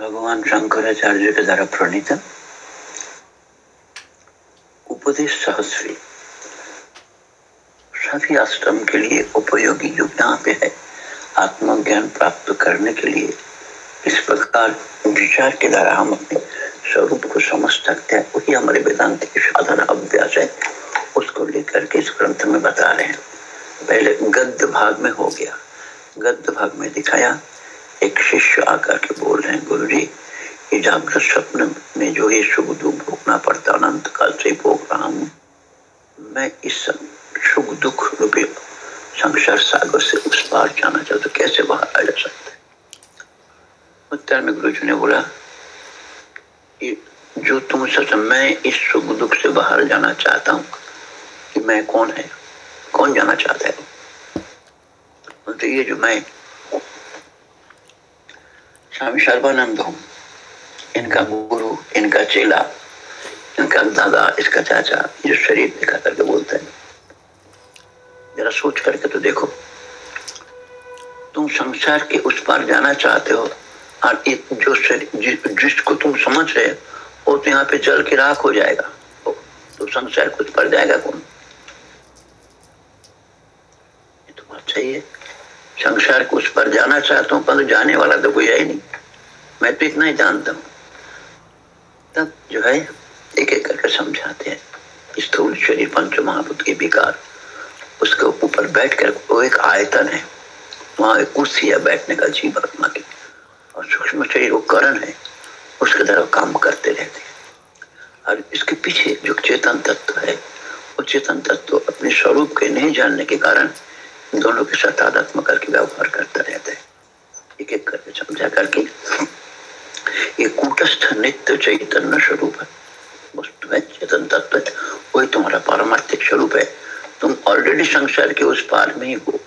भगवान शंकराचार्य के द्वारा प्रणीत उपदेश सहस्री सभी आश्रम के लिए उपयोगी युग यहाँ पे है। आत्मज्ञान प्राप्त करने के लिए इस प्रकार विचार के द्वारा हम अपने स्वरूप को समझ सकते हैं। वही हमारे वेदांत की साधन अभ्यास है। उसको लेकर के इस ग्रंथ में बता रहे हैं। पहले गद्य भाग में हो गया। गद्य भाग में दिखाया, एक शिष्य आकर के बोल रहे हैं, गुरु जी, ये जागृत स्वप्न में जो ये सुख दुख भोगना पड़ता, अनंत काल से भोग रहा हूँ, मैं इस सुख दुख रूपी संसार सागर से उस पार जाना चाहता कैसे बाहर आ जा सकते उत्तर में गुरु जी ने बोला जो तुम सच, मैं इस सुख दुख से बाहर जाना चाहता हूँ मैं कौन है? कौन जाना चाहता है? तो ये जो मैं स्वामी सर्वानंद हूँ। इनका गुरु, इनका चेला, इनका दादा, इसका चाचा जो शरीर दिखा करके बोलते हैं। जरा सोच करके तो देखो। तुम संसार के उस पार जाना चाहते हो और एक जो शरीर जिसको तुम समझ रहे हो तो यहाँ पे जल के राख हो जाएगा। तो संसार कुछ पड़ जाएगा कौन? तो है संसार को उस पर जाना चाहता हूँ परंतु जाने वाला तो कोई है ही नहीं। मैं तो इतना ही जानता हूँ। तब जो है, एक एक करके समझाते हैं। स्थूल शरीर पंच महाभूत के विकार। उसके ऊपर बैठ कर वो एक आयतन है। वहाँ एक कुर्सी है बैठने का जीव आत्मा की। और सूक्ष्म शरीर वो करण है। उसके द्वारा काम करते रहते हैं। और इसके पीछे जो चेतन तत्व है, वो चेतन तत्व अपने स्वरूप के नहीं जानने के कारण दोनों के साथ आध्यात्म करके व्यवहार करता रहता है। एक एक करके समझा करके। ये कूटस्थ नित्य चैतन्य स्वरूप है। वस्तु है चेतन तत्व वही तुम्हारा पारमार्थिक स्वरूप है। तुम ऑलरेडी संसार के उस पार में ही हो।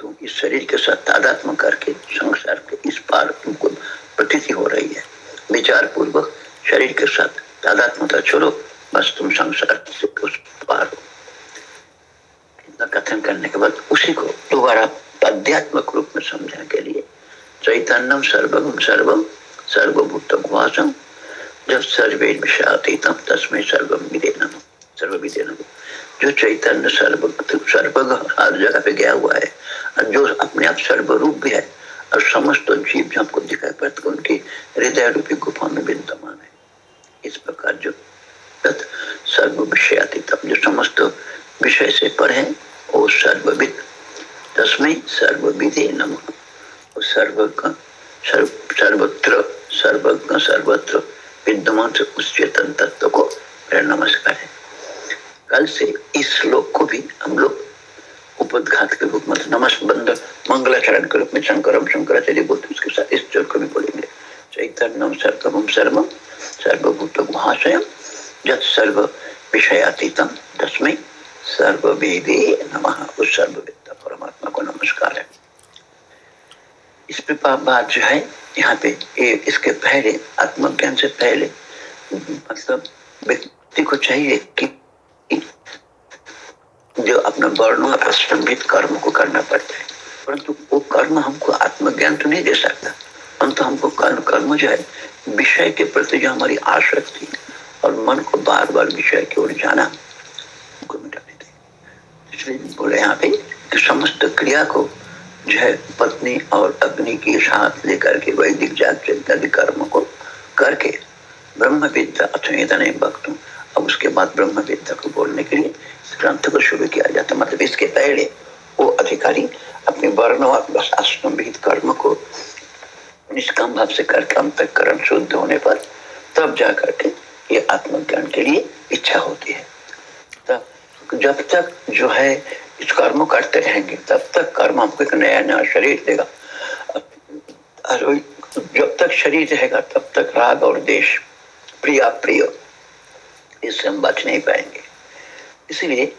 तुम इस शरीर के साथ तादात्म करके संसार के इस पार तुमको प्रतीति हो रही है। विचार पूर्वक शरीर के साथ तादात्मता छोड़ो बस तुम संसार से उस पार हो इतना कथन करने के बाद उसी को दोबारा पद्यात्मक रूप में समझने के लिए चैतन्यम सर्वम सर्वम सर्वभूत वासम जब सर्वे विषातीतम तस्में सर्वम विदे नम, सर्व विधे नम। जो चैतन्य सर्व सर्वग हर जगह पे गया हुआ है, और जो अपने आप सर्वरूप भी है और समस्त जीव जो आपको दिखाई पड़ते उनकी हृदय रूपी गुफा में विद्यमान है इस प्रकार जो सर्व विषयातीतम जो समस्त विषय से पर है वो सर्वविद तस्में सर्वविदे नम सर्वज्ञ सर्व सर्वत्र सर्वज्ञ सर्वत्र विद्यमान से उस चेतन तत्व को मेरा नमस्कार है कल से इस श्लोक को भी हम लोग उपदघात के रूप में नमस् बंद मंगलाचरण के रूप में शंकरम शंकराचार्य बोलते उसके साथ इस चल को भी बोलेंगे चैतन्यम सर्वम सर्वम सर्वभूत महाशय जत सर्व विषयातीतम तस्में सर्ववेदे नमः उस सर्ववेद परमात्मा को नमस्कार है इस प्रकार बात जो है यहाँ पे इसके पहले आत्मज्ञान से पहले मतलब व्यक्ति को चाहिए कि जो अपना वर्ण और आश्रमित कर्म को करना पड़ता है परंतु वो कर्म हमको आत्मज्ञान तो नहीं दे सकता हम तो हमको कर्म कर्म जो है विषय के प्रति जो हमारी आसक्ति और मन को बार बार विषय की ओर जाना उनको मिटाने दे इसलिए बोले यहाँ पे कि समस्त क्रिया को जो है पत्नी और अग्नि के साथ लेकर के वैदिक जाग इत्यादि कर्म को करके ब्रह्म विद्या अथवा भक्त। अब उसके बाद ब्रह्म विद्या को बोलने के लिए ग्रंथ को शुरू किया जाता मतलब इसके पहले वो अधिकारी अपने वर्ण कर्म को निष्काम भाव से करके अंतकरण शुद्ध होने पर तब जा करके ये आत्मज्ञान के लिए इच्छा होती है। तब जब तक जो है इस कर्म करते रहेंगे, तब तक कर्म हमको एक नया नया शरीर देगा। जब तक शरीर रहेगा, तब तक राग और देश प्रिय प्रिय इससे हम बच नहीं पाएँगे। इसलिए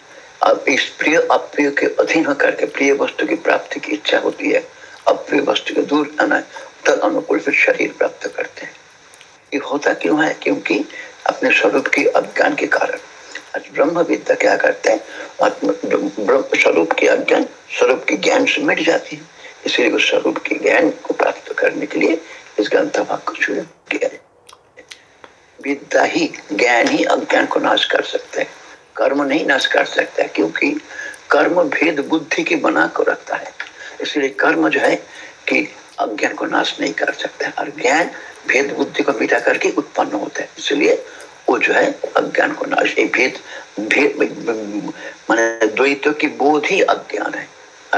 अब इस प्रिय अप्रिय के अधीन करके प्रिय वस्तु की प्राप्ति की इच्छा होती है, अप्रिय वस्तु के दूर आना तद अनुकूल फिर शरीर प्राप्त करते हैं। ये होता क्यों है? क्योंकि अपने स्वरूप के अज्ञान के कारण। आज ब्रह्म विद्या क्या करते हैं? स्वरूप की अज्ञान, स्वरूप के ज्ञान से मिट जाती है। इसलिए उस स्वरूप के ज्ञान को प्राप्त करने के लिए इस ग्रंथ भाग को शुरू किया है। विद्या ही ज्ञान ही अज्ञान को नाश कर सकते हैं। कर्म नहीं नाश कर सकता है, क्योंकि कर्म भेद बुद्धि की बना को रखता है। इसलिए कर्म जो है कि अज्ञान को नाश नहीं कर सकता और ज्ञान भेद बुद्धि को मिटा करके उत्पन्न होता है। इसलिए वो जो है अज्ञान को नाश भेद भेद माने द्वैत की बोध ही अज्ञान है।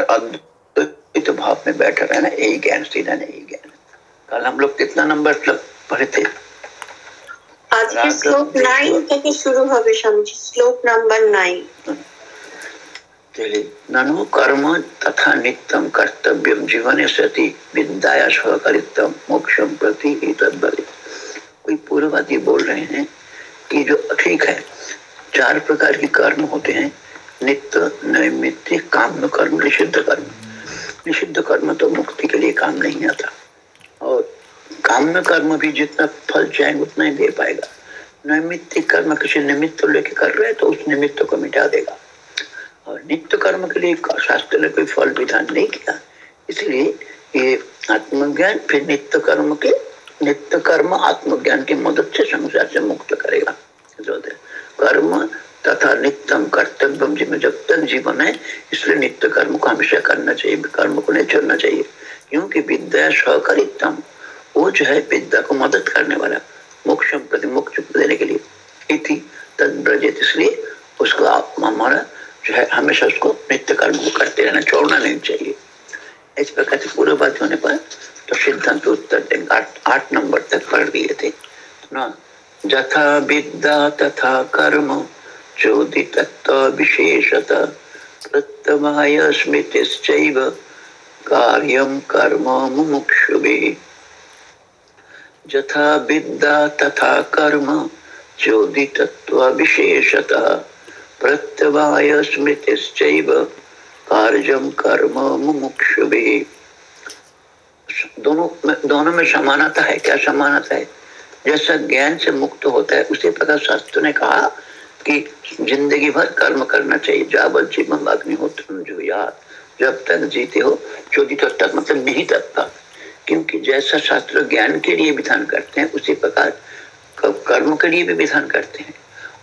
और अद्वैत भाव में बैठा रहना यही ज्ञान सीधा यही ज्ञान कल हम लोग कितना नंबर पढ़े थे আজকে শ্লোক নাইন থেকে শুরু হবে স্বামীজি শ্লোক নাম্বার নাইন ननु कर्म तथा नित्यम कर्तव्यम जीवन सती विद्या सहकारितम मोक्षम प्रति कोई पूर्ववादी बोल रहे हैं कि जो ठीक है चार प्रकार के कर्म होते हैं नित्य नैमित्य काम कर्म निषिद्ध कर्म निषिद्ध कर्म तो मुक्ति के लिए काम नहीं आता। और काम कर्म भी जितना फल चाहेंगे, उतना ही दे पाएगा। नैमित्तिक कर्म किसी निमित्त लेके कर रहे तो उस निमित्त को मिटा देगा। और नित्य कर्म के लिए शास्त्र ने कोई फल विधान नहीं किया। इसलिए ये आत्मज्ञान फिर नित्य कर्म के नित्य कर्म आत्मज्ञान की मदद से संसार से मुक्त करेगा। कर्म तथा नित्यम कर्तव्य जिसमें जब तक जीवन है, इसलिए नित्य कर्म को हमेशा करना चाहिए, कर्म को नहीं छोड़ना चाहिए, क्योंकि विद्या सहकारितम वो जो है विद्या को मदद करने वाला मोक्ष प्रति मोक्ष देने के लिए। इति तद इसलिए उसको आप हमारा जो है हमेशा उसको नित्य कर्म को करते रहना, छोड़ना नहीं चाहिए। इस प्रकार से पूरे बात होने पर तो सिद्धांत उत्तर देंगे आठ नंबर तक पढ़ दिए थे। ना, जथा विद्या तथा कर्म चोदितत्व विशेषत प्रत्यवाय स्मृतिश्चैव कार्यम कर्म मुमुक्षुभिः। यथा विद्या तथा कर्म चोदितत्व विशेषतः प्रत्यवाय स्मृतिश्चैव कार्यम कर्म मुमुक्षुभिः। दोनों दोनों में समानता है, क्या समानता है? जैसा ज्ञान से मुक्त होता है, उसी प्रकार शास्त्र ने कहा कि ज़िंदगी भर कर्म करना चाहिए। जावत जीवन जो याद जब तक जीते हो चौधरी तक मतलब नहीं तक। क्योंकि जैसा शास्त्र ज्ञान के लिए विधान करते हैं, उसी प्रकार कर्म के लिए भी विधान करते हैं।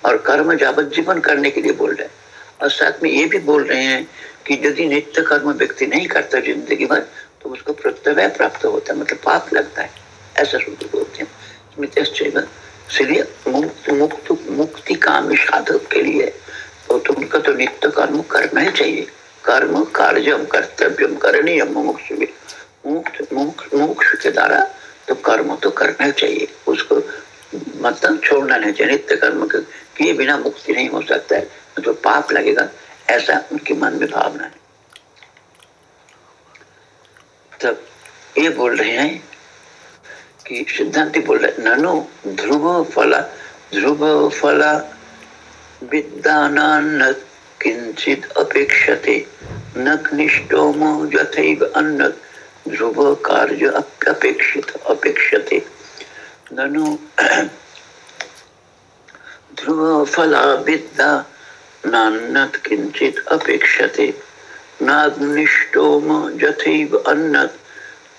और कर्म जावत जीवन करने के लिए बोल रहे हैं। और साथ में ये भी बोल रहे हैं कि यदि नित्य कर्म व्यक्ति नहीं करता ज़िंदगी भर तो उसको प्रत्यवय प्राप्त होता है मतलब पाप लगता है। ऐसा शुद्ध बोलते हैं। इसलिए मुक्त मुक्त मुक्ति काम साधक के लिए तो, तो उनका तो नित्य कर्म करना ही चाहिए। कर्म कार्यम कर्तव्यम करणीय मुमुक्ष मोक्ष मोक्ष के द्वारा तो कर्म तो करना चाहिए। उसको मतलब छोड़ना नहीं चाहिए। नित्य कर्म किए बिना मुक्ति नहीं हो सकता है। तो पाप लगेगा ऐसा उनके मन में भावना है। तब ये बोल रहे हैं कि सिद्धांति बोल रहे, ननु ध्रुव फला ध्रुव फला विद्यान किंचित अपेक्षते न निष्ठोमो यथैव अन्न, ध्रुव कार्य अपेक्षित अपेक्षते। ननु ध्रुव फला विद्या नान्नत किंचित अपेक्षते नाग्निष्टोम यथैव अन्नत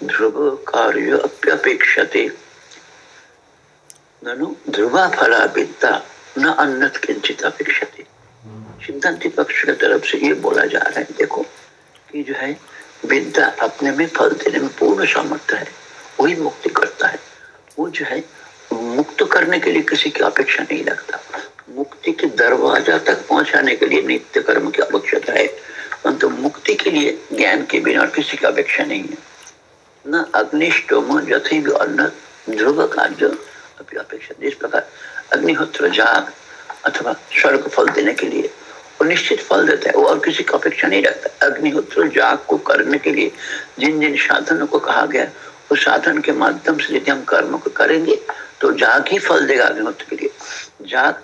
ध्रुव कार्य अप्यपेक्षते ननु ध्रुवा फला विद्या न अन्नत किंचित अपेक्षते। सिद्धांति पक्ष की तरफ़ से ये बोला जा रहा है, देखो, कि जो है, विद्या अपने में फल देने में पूर्ण सामर्थ्य है, वही मुक्ति करता है। वो जो है, मुक्त करने के लिए किसी की अपेक्षा नहीं रखता। मुक्ति के दरवाज़ा तक पहुँचाने के लिए नित्य कर्म की आवश्यकता है। परंतु मुक्ति के लिए ज्ञान के बिना किसी की अपेक्षा नहीं है। न अग्निष्टोम ध्रुव कार्य अपेक्षा जिस प्रकार अग्निहोत्र जाग अथवा स्वर्ग फल देने के लिए वो निश्चित फल देता है, वो और किसी की अपेक्षा नहीं रखता। अग्निहोत्र जाग को करने के लिए जिन जिन साधनों को कहा गया, उस साधन के माध्यम से यदि हम कर्म को करेंगे तो जाग ही फल देगा अग्निहोत्र के लिए। जाग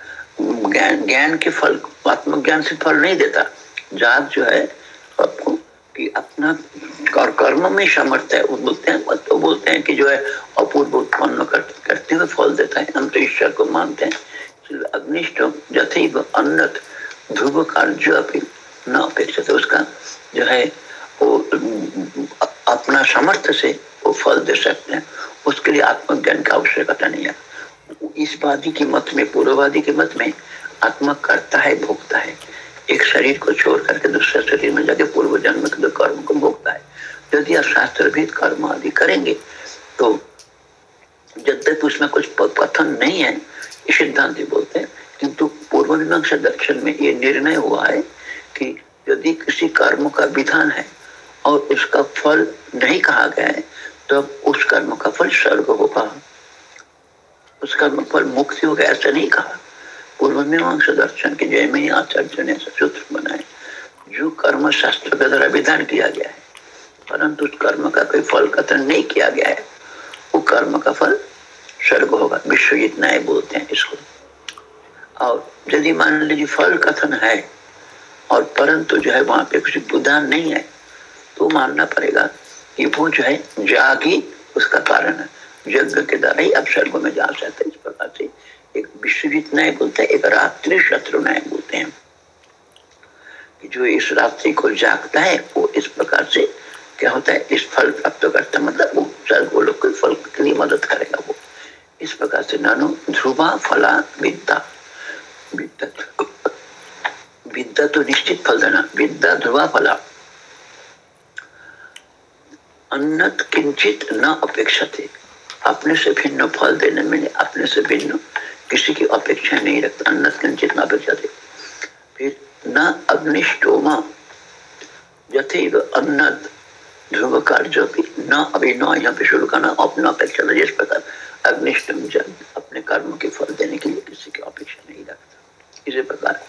ज्ञान ज्ञान के फल, आत्मज्ञान से फल नहीं देता। जाग जो है, आपको कि अपना और कर्म में समर्थ है वो बोलते हैं तो बोलते हैं कि जो है अपूर्व उत्पन्न कर, करते हुए फल देता है हम तो ईश्वर को मानते हैं। अग्निष्ट जथैव अन्नत ध्रुव कार्य न अपेक्षा तो उसका जो है वो अपना सामर्थ्य से वो फल दे सकते हैं उसके लिए आत्मज्ञान का आवश्यकता नहीं है। इस वादी के मत में पूर्ववादी के मत में आत्मा करता है भोगता है। एक शरीर को छोड़ करके दूसरे शरीर में जाके पूर्व जन्म के कर्म को भोगता है। यदि आप शास्त्र भेद कर्म आदि करेंगे तो तक उसमें कुछ कथन नहीं है सिद्धांत बोलते हैं, किंतु पूर्व मीमांसा दर्शन में ये निर्णय हुआ है कि यदि किसी कर्म का विधान है और उसका फल नहीं कहा गया है तो उस कर्म का फल स्वर्ग होगा। उस कर्म फल मुक्ति होगा, ऐसा नहीं कहा। पूर्व मीमांसा दर्शन के जय में आचार्य ने सूत्र बनाए जो कर्म शास्त्र के द्वारा विधान किया गया है परंतु कर्म का कोई फल कथन नहीं किया गया है वो कर्म का फल स्वर्ग होगा विश्वजित न्याय बोलते हैं इसको और यदि मान लीजिए फल कथन है और परंतु जो है वहाँ पे कुछ विधान नहीं है तो मानना पड़ेगा कि वो जो है जागी उसका कारण है यज्ञ के द्वारा ही आप स्वर्ग में जा सकते इस प्रकार से एक विश्वजीत न्याय बोलते हैं एक रात्रि शत्रु नायक बोलते हैं कि जो इस रात्रि को जागता है, वो इस प्रकार से क्या होता है, इस फल प्राप्त करता है मतलब वो स्वर्ग लोग फल के लिए मदद करेगा वो। इस प्रकार से नानो ध्रुवा फला विद्या। विद्या विद्या तो निश्चित फल देना विद्या ध्रुवा फला। अन्नत किंचित न अपेक्षा थे अपने से भिन्न फल देने में, अपने से भिन्न किसी की अपेक्षा नहीं रखता अन्नत किंचित न अपेक्षा थे फिर न अग्निष्टोमा, यथेव अन्नत ध्रुव कार्य न अभी न यहाँ पे शुरू करना, अपना अपेक्षा था, जिस प्रकार अग्निष्टम जन अपने कर्म के फल देने के लिए किसी की अपेक्षा नहीं रखता। इसी प्रकार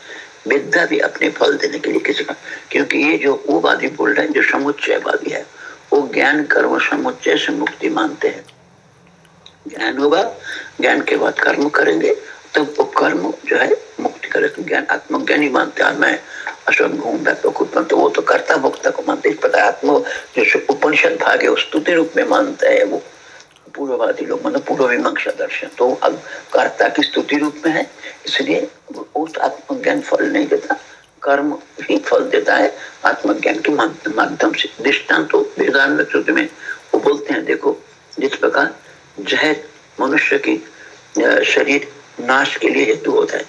विद्या भी अपने फल देने के लिए किसी का, क्योंकि ये जो वो वादी बोल रहे हैं, जो समुच्चयवादी है, वो ज्ञान, कर्म, समुच्चय से मुक्ति मानते हैं। ज्ञान होगा। ज्ञान के बाद कर्म करेंगे। तब वो कर्म जो है, मुक्ति करेगा ज्ञान, आत्मज्ञानी मानते हैं। मैं असम घूम तो वो तो कर्ता भोक्ता को मानते इस प्रकार आत्म जो उपनिषद भाग है स्तुति रूप में मानता है वो। पूर्ववादी लोग मतलब पूर्व मीमांसा दर्शन। तो अब कर्ता की स्तुति रूप में है, इसलिए उस आत्मज्ञान फल नहीं देता। कर्म ही फल देता है, आत्मज्ञान के माध्यम से। दृष्टान तो वेदांत में वो बोलते हैं, देखो, जिस प्रकार जहर मनुष्य की शरीर नाश के लिए हेतु होता है।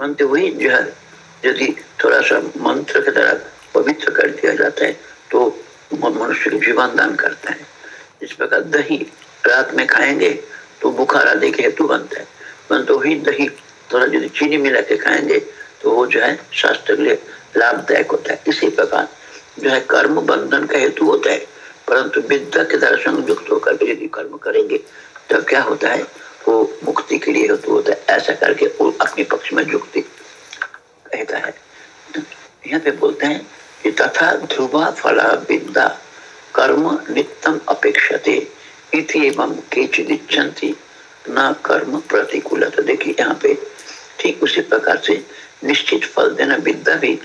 मानते वही जहर यदि थोड़ा सा मंत्र के द्वारा पवित्र कर दिया जाता है तो मनुष्य को जीवन दान करता है। इस प्रकार दही रात में खाएँगे तो बुखार आदि के हेतु बनता है। परंतु वही दही थोड़ा यदि चीनी मिला के खाएँगे तो वो जो है स्वास्थ्य के लिए लाभदायक होता है। इसी प्रकार जो है कर्म बंधन का हेतु होता है। परंतु विद्या के द्वारा संयुक्त होकर के यदि कर्म करेंगे, तब क्या होता है? वो मुक्ति के लिए हेतु है। ऐसा करके वो अपने पक्ष में युक्ति कहता है। यहाँ पे बोलते हैं कि तथा ध्रुवा फला विद्या, कर्म नित्यम अपेक्षते न कर्म प्रतिकूल तो देखिए यहाँ पे ठीक उसी प्रकार से निश्चित फल देना विद्या भी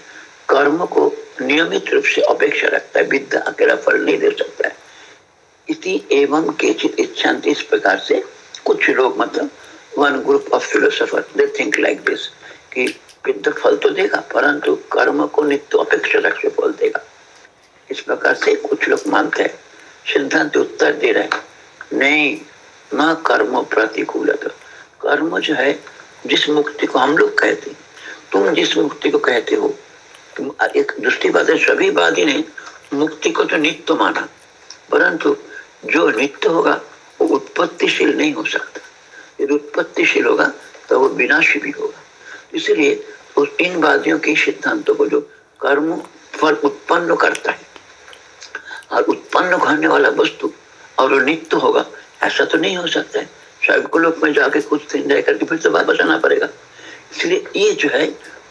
कर्म को नियमित रूप से अपेक्षा रखता है, विद्या अकेला फल नहीं दे सकता है। इति एवं केचित इच्छांति इस प्रकार से कुछ लोग मतलब one group of philosopher they think like this कि विद्या फल तो देगा, परंतु कर्म को नित्य अपेक्षा रख के फल देगा। इस प्रकार से कुछ लोग मानते हैं, सिद्धांत उत्तर दे रहे नहीं, न कर्म प्रतिकूल कर्म जो है, जिस मुक्ति को हम लोग कहते तुम जिस मुक्ति को कहते हो एक दृष्टिवाद सभी वादी ने मुक्ति को तो नित्य माना, परंतु जो नित्य होगा, वो उत्पत्तिशील नहीं हो सकता। यदि उत्पत्तिशील होगा तो वो विनाशी भी होगा। इसलिए उस इन वादियों के सिद्धांतों को जो कर्म फल उत्पन्न करता है, और उत्पन्न करने वाला वस्तु और वो नित्य होगा, ऐसा तो नहीं हो सकता है। शायद को लोग में जाके कुछ दिन रह करके फिर तो वापस आना पड़ेगा। इसलिए ये जो है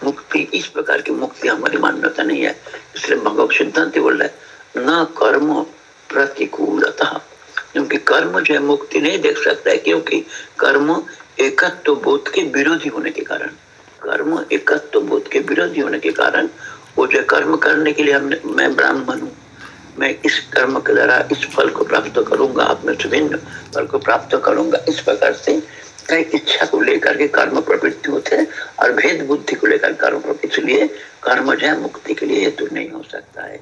मुक्ति, इस प्रकार की मुक्ति हमारी मान्यता नहीं है। इसलिए भगवत सिद्धांत बोल रहा न कर्म प्रतिकूलता। क्योंकि कर्म जो है, मुक्ति नहीं देख सकता है, क्योंकि कर्म एकत्व बोध के विरोधी होने के कारण। कर्म एकत्व बोध के विरोधी होने के कारण, वो जो कर्म करने के लिए हमने, मैं ब्राह्मण हूँ। मैं इस कर्म के द्वारा इस फल को प्राप्त करूँगा अपने से भिन्न फल को प्राप्त करूँगा। इस प्रकार से कई इच्छा को लेकर के कर्म प्रवृत्ति होते हैं और भेद बुद्धि को लेकर कर्म प्रवृत्ति। इसलिए कर्म जो है, मुक्ति के लिए हेतु नहीं हो सकता है।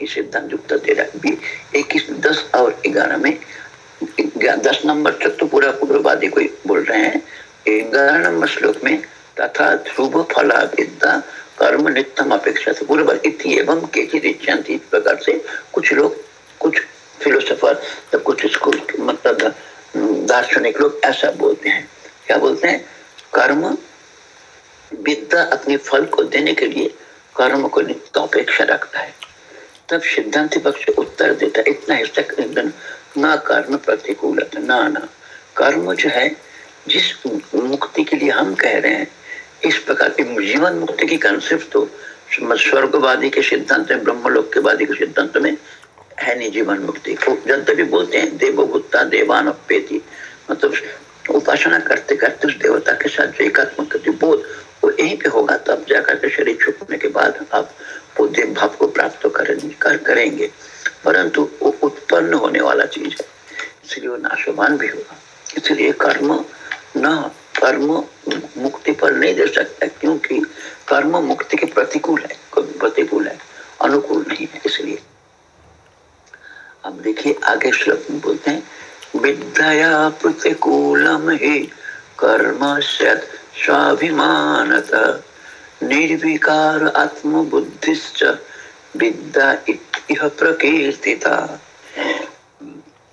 ये सिद्धांत युक्त रहा है। इक्कीस, दस और ग्यारह में, दस नंबर तक तो पूरा पूर्ववादी कोई बोल रहे हैं। ग्यारह नंबर श्लोक में तथा ध्रुव फला विद्या कर्म नित्यम अपेक्षा से पूर्व एवं के प्रकार से कुछ लोग, कुछ फिलोसफर तो कुछ स्कूल मतलब दार्शनिक लोग ऐसा बोलते हैं। क्या बोलते हैं? कर्म विद्या अपने फल को देने के लिए कर्म को नित्य अपेक्षा रखता है। तब सिद्धांत पक्ष उत्तर देता है, इतना हिस्सा ना कर्म प्रतिकूल ना ना। कर्म जो है, जिस मुक्ति के लिए हम कह रहे हैं, इस प्रकार की जीवन मुक्ति की कंसेप्ट तो स्वर्गवादी के सिद्धांत में, ब्रह्मलोक के वादी के सिद्धांत में है नहीं जीवन मुक्ति। जब भी बोलते हैं देवभूता देवान अपेति मतलब उपासना करते करते उस देवता के साथ जो एकात्म बोध, वो यहीं पे होगा। तब जाकर के शरीर छुपने के बाद आप वो देव भाव को प्राप्त कर करेंगे। परंतु वो उत्पन्न होने वाला चीज़ है। इसलिए वो नाशवान भी होगा। इसलिए कर्म न, कर्म मुक्ति पर नहीं दे सकता, क्योंकि कर्म मुक्ति के प्रतिकूल है प्रतिकूल है, अनुकूल नहीं है। इसलिए अब देखिए, आगे श्लोक में बोलते हैं विद्या प्रतिकूलम ही कर्म स्वाभिमानत, निर्विकार आत्म बुद्धिश्च विद्या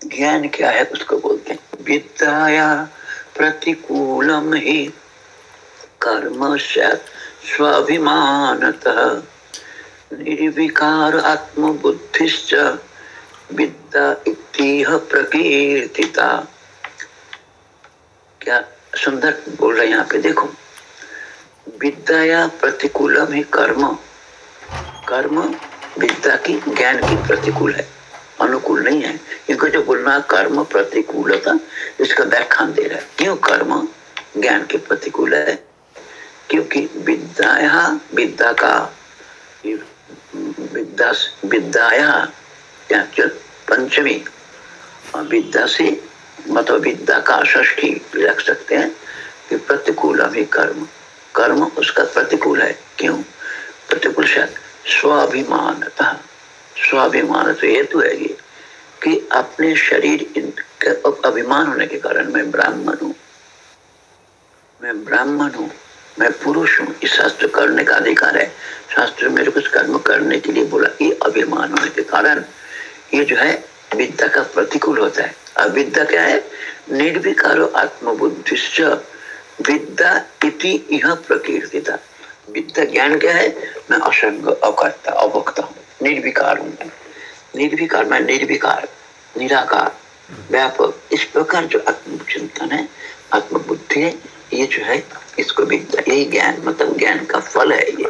ज्ञान क्या है उसको बोलते हैं विद्या प्रतिकूलम ही कर्म स्वाभिमानत, निर्विकार आत्म बुद्धिश्च विद्या इतिह प्रकीर्तिता। क्या सुंदर बोल रहे यहाँ पे, देखो। विद्या प्रतिकूलम ही कर्म। कर्म विद्या की, ज्ञान की प्रतिकूल है। अनुकूल नहीं है। क्योंकि जो बोलना कर्म प्रतिकूलता, इसका व्याख्यान दे रहा है। क्यों कर्म ज्ञान के प्रतिकूल है? क्योंकि विद्या विद्या का, विद्या विद्या पंचमी। विद्या से मतलब विद्या का ष्ठी रख सकते हैं कि प्रतिकूल अभी कर्म। कर्म उसका प्रतिकूल है। क्यों? प्रतिकूल शायद स्वाभिमान स्वाभिमान तो हेतु है ये कि अपने शरीर अभिमान होने के कारण मैं ब्राह्मण हूँ। मैं ब्राह्मण हूँ। मैं पुरुष हूँ। इस शास्त्र करने का अधिकार है। शास्त्र मेरे कुछ कर्म करने के लिए बोला। ये अभिमान होने के कारण ये जो है, विद्या का प्रतिकूल होता है। और विद्या क्या है? निर्विकार आत्मबुद्धि विद्या इति यह प्रकीर्तिता। विद्या ज्ञान क्या है? मैं असंग, अकर्ता, अभोक्ता हूँ। निर्विकार हूँ निर्विकार मैं निर्विकार, निराकार, व्यापक। इस प्रकार जो आत्मचिंतन है, आत्मबुद्धि है, ये जो है, इसको विद्या, यही ज्ञान मतलब ज्ञान का फल है ये।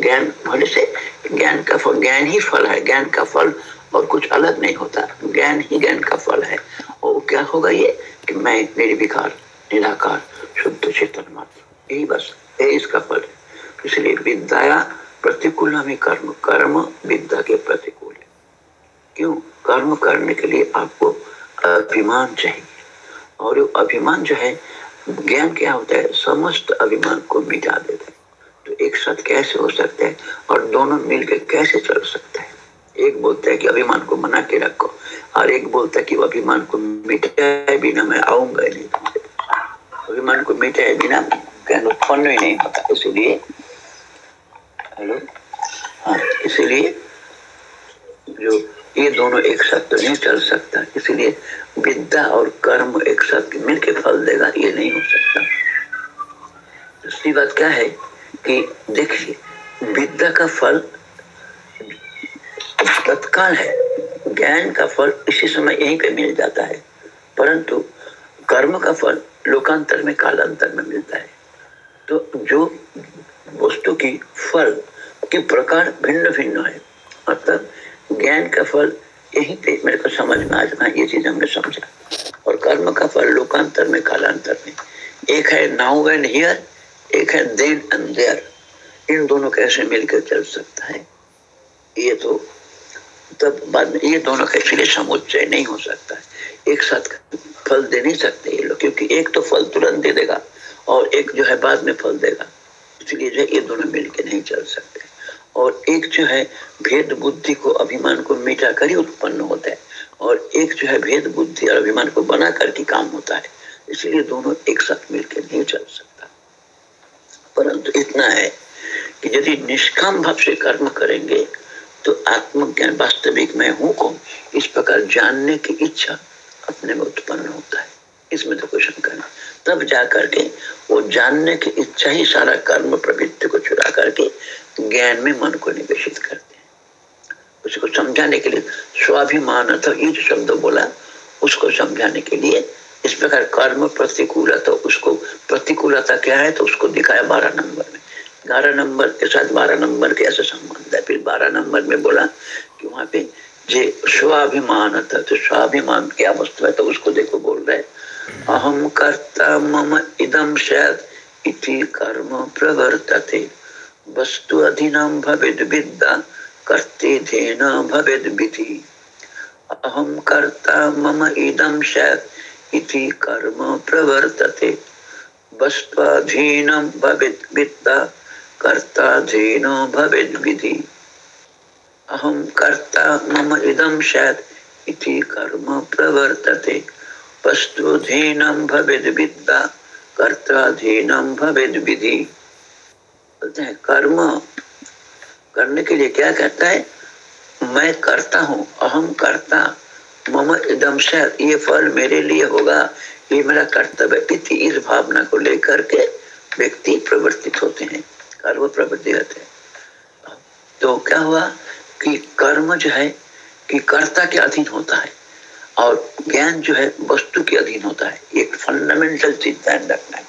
ज्ञान होने से ज्ञान का फल, ज्ञान ही फल है। ज्ञान का फल और कुछ अलग नहीं होता। ज्ञान ही ज्ञान का फल है। और क्या होगा ये कि मैं निर्विकार निराकार, शुद्ध चेतन मात्र। यही बस, यही इसका फल है। इसलिए विद्या प्रतिकूल हमें कर्म कर्म विद्या के प्रतिकूल है। क्यों? कर्म करने के लिए आपको अभिमान चाहिए। और अभिमान जो है, ज्ञान क्या होता है? समस्त अभिमान को मिटा देता है। तो एक साथ कैसे हो सकता है? और दोनों मिलकर कैसे चल सकते एक बोलता है कि अभिमान को मना के रखो। और एक बोलता है कि अभिमान को मिटाए बिना मैं आऊँगा नहीं। अभिमान को मिटाए बिना ज्ञान उत्पन्न ही नहीं होता। इसलिए, हेलो? हाँ इसलिए जो ये दोनों एक साथ तो नहीं चल सकता। इसलिए विद्या और कर्म एक साथ मिलके फल देगा, ये नहीं हो सकता। दूसरी बात क्या है कि देखिए, विद्या का फल तत्काल है। ज्ञान का फल इसी समय यहीं पे मिल जाता है। परंतु कर्म का फल लोकांतर में, कालांतर में मिलता है। तो जो वस्तु की फल के प्रकार भिन्न भिन्न है मतलब ज्ञान का फल यही पे मेरे को समझ में आ जाना, ये चीज़ हमने समझा। और कर्म का फल लोकांतर में, कालांतर में। एक है नाउ एंड हियर, एक है देन एंड देयर। इन दोनों कैसे मिलकर चल सकता है? ये तो तब बाद में ये दोनों का इसलिए समुच्चय नहीं हो सकता है। एक साथ फल दे नहीं सकते ये लोग, क्योंकि एक तो फल तुरंत दे देगा और एक जो है बाद में फल देगा। इसलिए जो ये दोनों मिलकर नहीं चल सकते। और एक जो है भेद बुद्धि को अभिमान को मिटा कर ही उत्पन्न होता है और एक जो है भेद बुद्धि और अभिमान को बना करके काम होता है। इसलिए दोनों एक साथ मिलकर नहीं चल सकता। परंतु इतना है कि यदि निष्काम भाव से कर्म करेंगे तो आत्मज्ञान वास्तविक में हूँ कौन? इस प्रकार जानने की इच्छा अपने में उत्पन्न होता है। इसमें तो कोई शंका नहीं तब जा करके वो जानने की इच्छा ही सारा कर्म प्रवृत्ति को चुरा करके ज्ञान में मन को निवेशित करते हैं। उसको समझाने के लिए स्वाभिमान अथवा ये जो शब्द बोला, उसको समझाने के लिए इस प्रकार कर्म प्रतिकूलता, उसको प्रतिकूलता क्या है तो उसको दिखाया बारह नंबर में। ग्यारह नंबर के साथ बारह नंबर के ऐसे संबंध है। फिर बारह नंबर में बोला कि वहाँ पे जे स्वाभिमान था तो स्वाभिमान क्या वस्तु है तो उसको देखो बोल रहे अहम कर्ता मम इदम शायद इति कर्म प्रवर्तते। वस्तु अधीनम भवेद विद्या, कर्ते धेन भवेद विधि। अहम कर्ता मम इदम शायद इति कर्म प्रवर्तते। वस्त्वाधीनं भवेत् विद्या कर्ताधीनो भवेद् विधि अहं कर्ता मम इदं स्यात् इति कर्म प्रवर्तते। वस्तुधीनं भवेद् विद्या कर्ताधीनं भवेद् विधि बोलते हैं, कर्म करने के लिए क्या कहता है? मैं करता हूँ अहम करता, मम इदम शायद ये फल मेरे लिए होगा, ये मेरा कर्तव्य। इति इस भावना को लेकर के व्यक्ति प्रवर्तित होते हैं। कर्म प्रवृत्ति होते हैं। तो क्या हुआ कि कर्म जो है कि कर्ता के अधीन होता है और ज्ञान जो है वस्तु के अधीन होता है। एक फंडामेंटल चीज़ ध्यान रखना है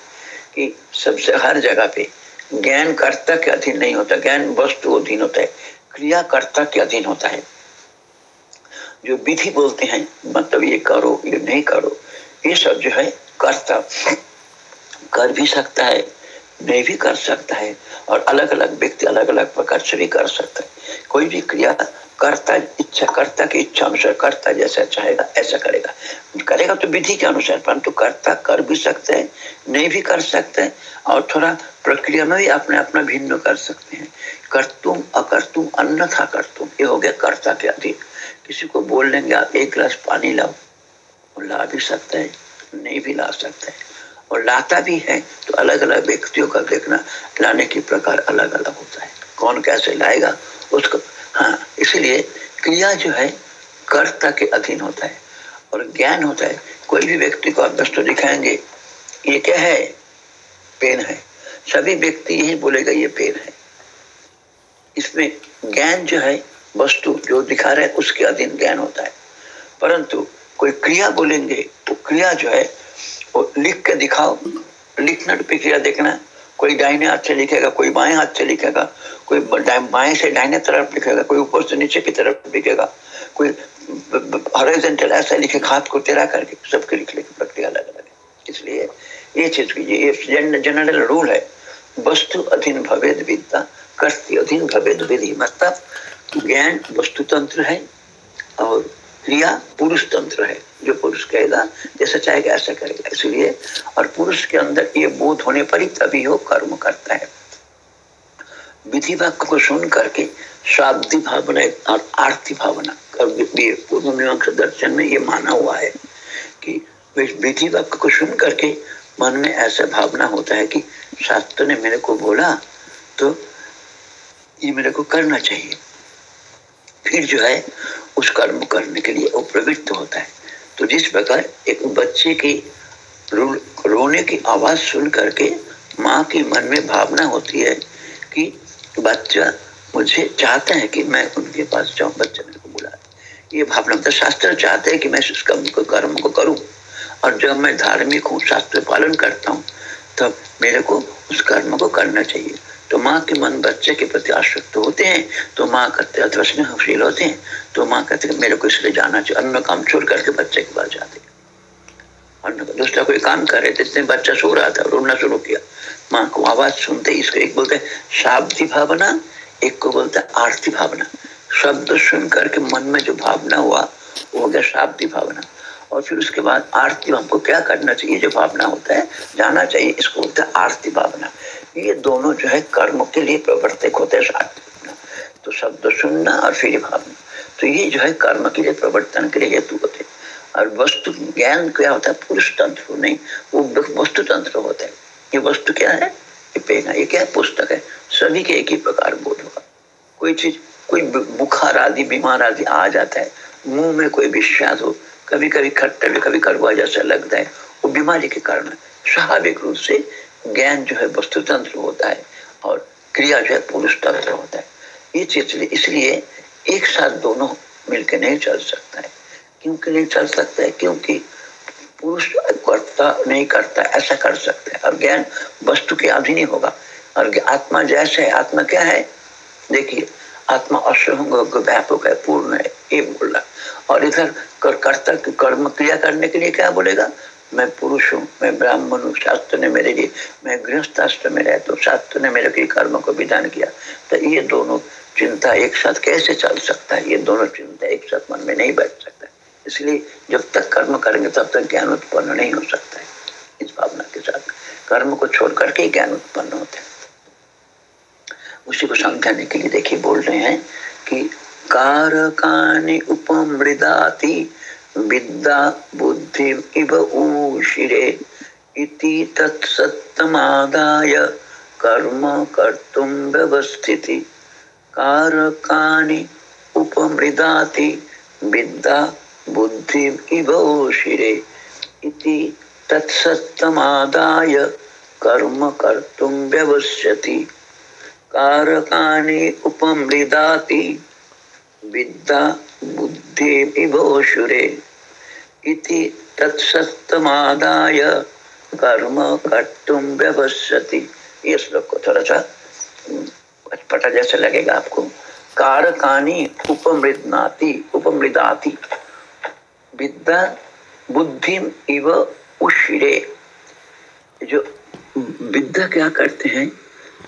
कि सबसे हर जगह पे ज्ञान कर्ता के अधीन नहीं होता, ज्ञान वस्तु अधीन होता है, क्रिया कर्ता के अधीन होता है। जो विधि बोलते हैं मतलब ये करो, ये नहीं करो, ये सब जो है कर्ता। कर भी सकता है नहीं भी कर सकता है और अलग अलग व्यक्ति अलग अलग प्रकार से भी कर सकता है। कोई भी क्रिया करता इच्छा करता की इच्छा अनुसार करता जैसा चाहेगा, ऐसा करेगा। करेगा तो विधि के अनुसार, परंतु करता कर भी सकते हैं, नहीं भी कर सकते हैं, और थोड़ा प्रक्रिया में भी अपने अपना भिन्न कर सकते हैं। कर तुम अकर तुम अन्यथा कर तुम ये हो गया कर्ता के अधीन। किसी को बोल लेंगे, आप एक गिलास पानी लाओ ला भी सकते हैं, नहीं भी ला सकते हैं। और लाता भी है तो अलग अलग व्यक्तियों का देखना, लाने की प्रकार अलग अलग होता है। कौन कैसे लाएगा, उसको हाँ इसलिए क्रिया जो है, कर्ता के अधीन होता है और ज्ञान होता है। कोई भी व्यक्ति को आप वस्तु दिखाएँगे, ये क्या है? पेन है। सभी व्यक्ति यही बोलेगा, ये पेन है। इसमें ज्ञान जो है, वस्तु जो दिखा रहे उसके अधीन ज्ञान होता है। परंतु कोई क्रिया बोलेंगे तो क्रिया जो है लिख के दिखाओ। लिखना प्रक्रिया देखना कोई दाहिने हाथ से लिखेगा, कोई बाएँ हाथ से लिखेगा, कोई बाएँ से दाहिने तरफ़ लिखेगा, कोई ऊपर से नीचे की तरफ़ लिखेगा, कोई हॉरिजॉन्टल ऐसा लिखे, हाथ को तेरा करके, सबके लिखने की प्रक्रिया अलग अलग है। इसलिए ये चीज़ कीजिए ये जनरल रूल है। वस्तु अधीन भवेद विद्या, कर्ती अधीन भवेद विधि। मतलब ज्ञान वस्तु तंत्र है और क्रिया पुरुष तंत्र है, जो पुरुष कहेगा जैसा चाहेगा ऐसा करेगा। इसलिए, और पुरुष के अंदर ये बोध होने पर ही तभी वो कर्म करता है। विधि वाक्य को सुन करके शाब्दी भावना और आरती भावना पूर्व मीमांसा दर्शन में ये माना हुआ है कि विधि वाक्य को सुन करके मन में ऐसा भावना होता है कि शास्त्र ने मेरे को बोला तो ये मेरे को करना चाहिए। फिर जो है उस कर्म करने के लिए वो प्रवृत्त होता है। तो जिस प्रकार एक बच्चे की रो, रोने की आवाज़ सुन करके माँ के मन में भावना होती है कि बच्चा मुझे चाहता है कि मैं उनके पास जाऊँ बच्चा मेरे को बुला ये भावना तो शास्त्र चाहते हैं कि मैं उस कर्म को कर्म को करूँ। और जब मैं धार्मिक हूँ शास्त्र पालन करता हूँ तब मेरे को उस कर्म को करना चाहिए। तो माँ के मन बच्चे के प्रति आश्वस्त होते हैं तो माँ कहते अथवा स्नेहशील होते हैं तो माँ कहते हैं, मेरे को इसलिए जाना चाहिए, अन्य काम छोड़ करके बच्चे के पास जाते अन्य दूसरा कोई काम कर रहे थे इसने बच्चा सो रहा था, रोना शुरू किया। माँ को आवाज़ सुनते इसको एक बोलते हैं, शाब्दी भावना, एक को बोलते हैं, आरती भावना। शब्द सुन करके मन में जो भावना हुआ, वो हो गया शाब्दी भावना। और फिर उसके बाद आरती, हमको क्या करना चाहिए जो भावना होता है, जाना चाहिए, इसको होता है आरती भावना। ये दोनों जो है कर्म के लिए प्रवर्तक होते हैं तो शब्द सुनना और फिर भावना। तो ये जो है कर्म के लिए प्रवर्तन के लिए हेतु होते और वस्तु ज्ञान क्या होता है? पुरुष तंत्र नहीं, वो वस्तु तंत्र होता है। ये वस्तु क्या है? ये पेन ये क्या है? पुस्तक है। सभी के एक ही प्रकार बोध होगा। कोई चीज़, कोई बुखार आदि, बीमार आदि आ जाता है, मुँह में कोई विश्वास हो कभी कभी खट्टा कभी कड़वा जैसा लगता है, वो बीमारी के कारण स्वाभाविक रूप से ज्ञान जो है वस्तु तंत्र होता है और क्रिया जो है पुरुष तंत्र होता है। ये चीज़ इसलिए एक साथ दोनों मिलकर नहीं चल सकता है। क्योंकि नहीं चल सकता है? क्योंकि पुरुष करता नहीं करता ऐसा कर सकता है। और ज्ञान वस्तु के अधीन ही होगा। और आत्मा जैसे है आत्मा क्या है? देखिए आत्मा असंग व्यापक है पूर्ण है ये बोल। रहा और इधर कर, कर्ता कर्म क्रिया करने के लिए क्या बोलेगा? मैं पुरुष हूँ, मैं ब्राह्मण हूँ, शास्त्र ने मेरे लिए, मैं गृहस्थ आश्रम में रहता हूँ, शास्त्र ने मेरे लिए कर्म को विधान किया। तो ये दोनों चिंता एक साथ कैसे चल सकता है? ये दोनों चिंता एक साथ मन में नहीं बैठ सकता। इसलिए जब तक कर्म करेंगे, तब तक ज्ञान उत्पन्न नहीं हो सकता है। इस भावना के साथ कर्म को छोड़ करके ज्ञान उत्पन्न होते हैं। उसी को समझाने के लिए देखिए, बोल रहे हैं कि कारकानि उपमृदाति विद्या, बुद्धि इव ऊशिरे इति तत्सत्तमादाय कर्म कर्तुम व्यवस्थिति। कारकानि उपमृदाति विद्या, बुद्धि इव ऊशिरे इति तत्सत्तमादाय कर्म कर्तुम व्यवस्थिति। कारकानि उपमृदाति विद्या, बुद्धि विभोषुरे इति तत्सत्तमादाय। कर्म कर्तुम व्यवस्यति ये श्लोक को थोड़ा सा पटा जैसे लगेगा आपको। कारकानि उपमृदनाति, उपमृदाति। विद्या बुद्धि इव उशिरे। जो विद्या क्या करते हैं?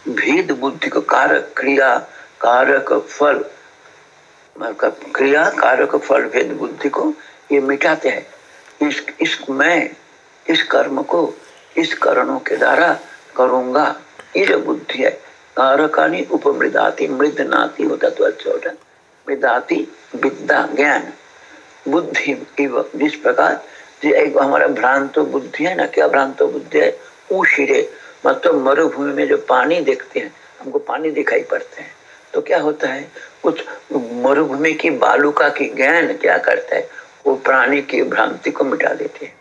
भेद बुद्धि को कारक क्रिया, कारक फल क्रिया, कारक फल, भेद बुद्धि को ये मिटाते हैं इस इस मैं, इस कर्म को, इस करणों के द्वारा करूँगा। ये जो बुद्धि है कारकानी उपमृदाती मृद नाती होता तो अच्छा होता विद्या ज्ञान। बुद्धि जिस प्रकार, जो एक हमारा भ्रांतो बुद्धि है ना, क्या भ्रांतो बुद्धि है? ऊशिरे मतलब मरुभूमि में जो पानी देखते हैं, हमको पानी दिखाई पड़ते हैं। तो क्या होता है? कुछ मरुभूमि की बालुका की ज्ञान क्या करता है? वो प्राणी की भ्रांति को मिटा देते हैं।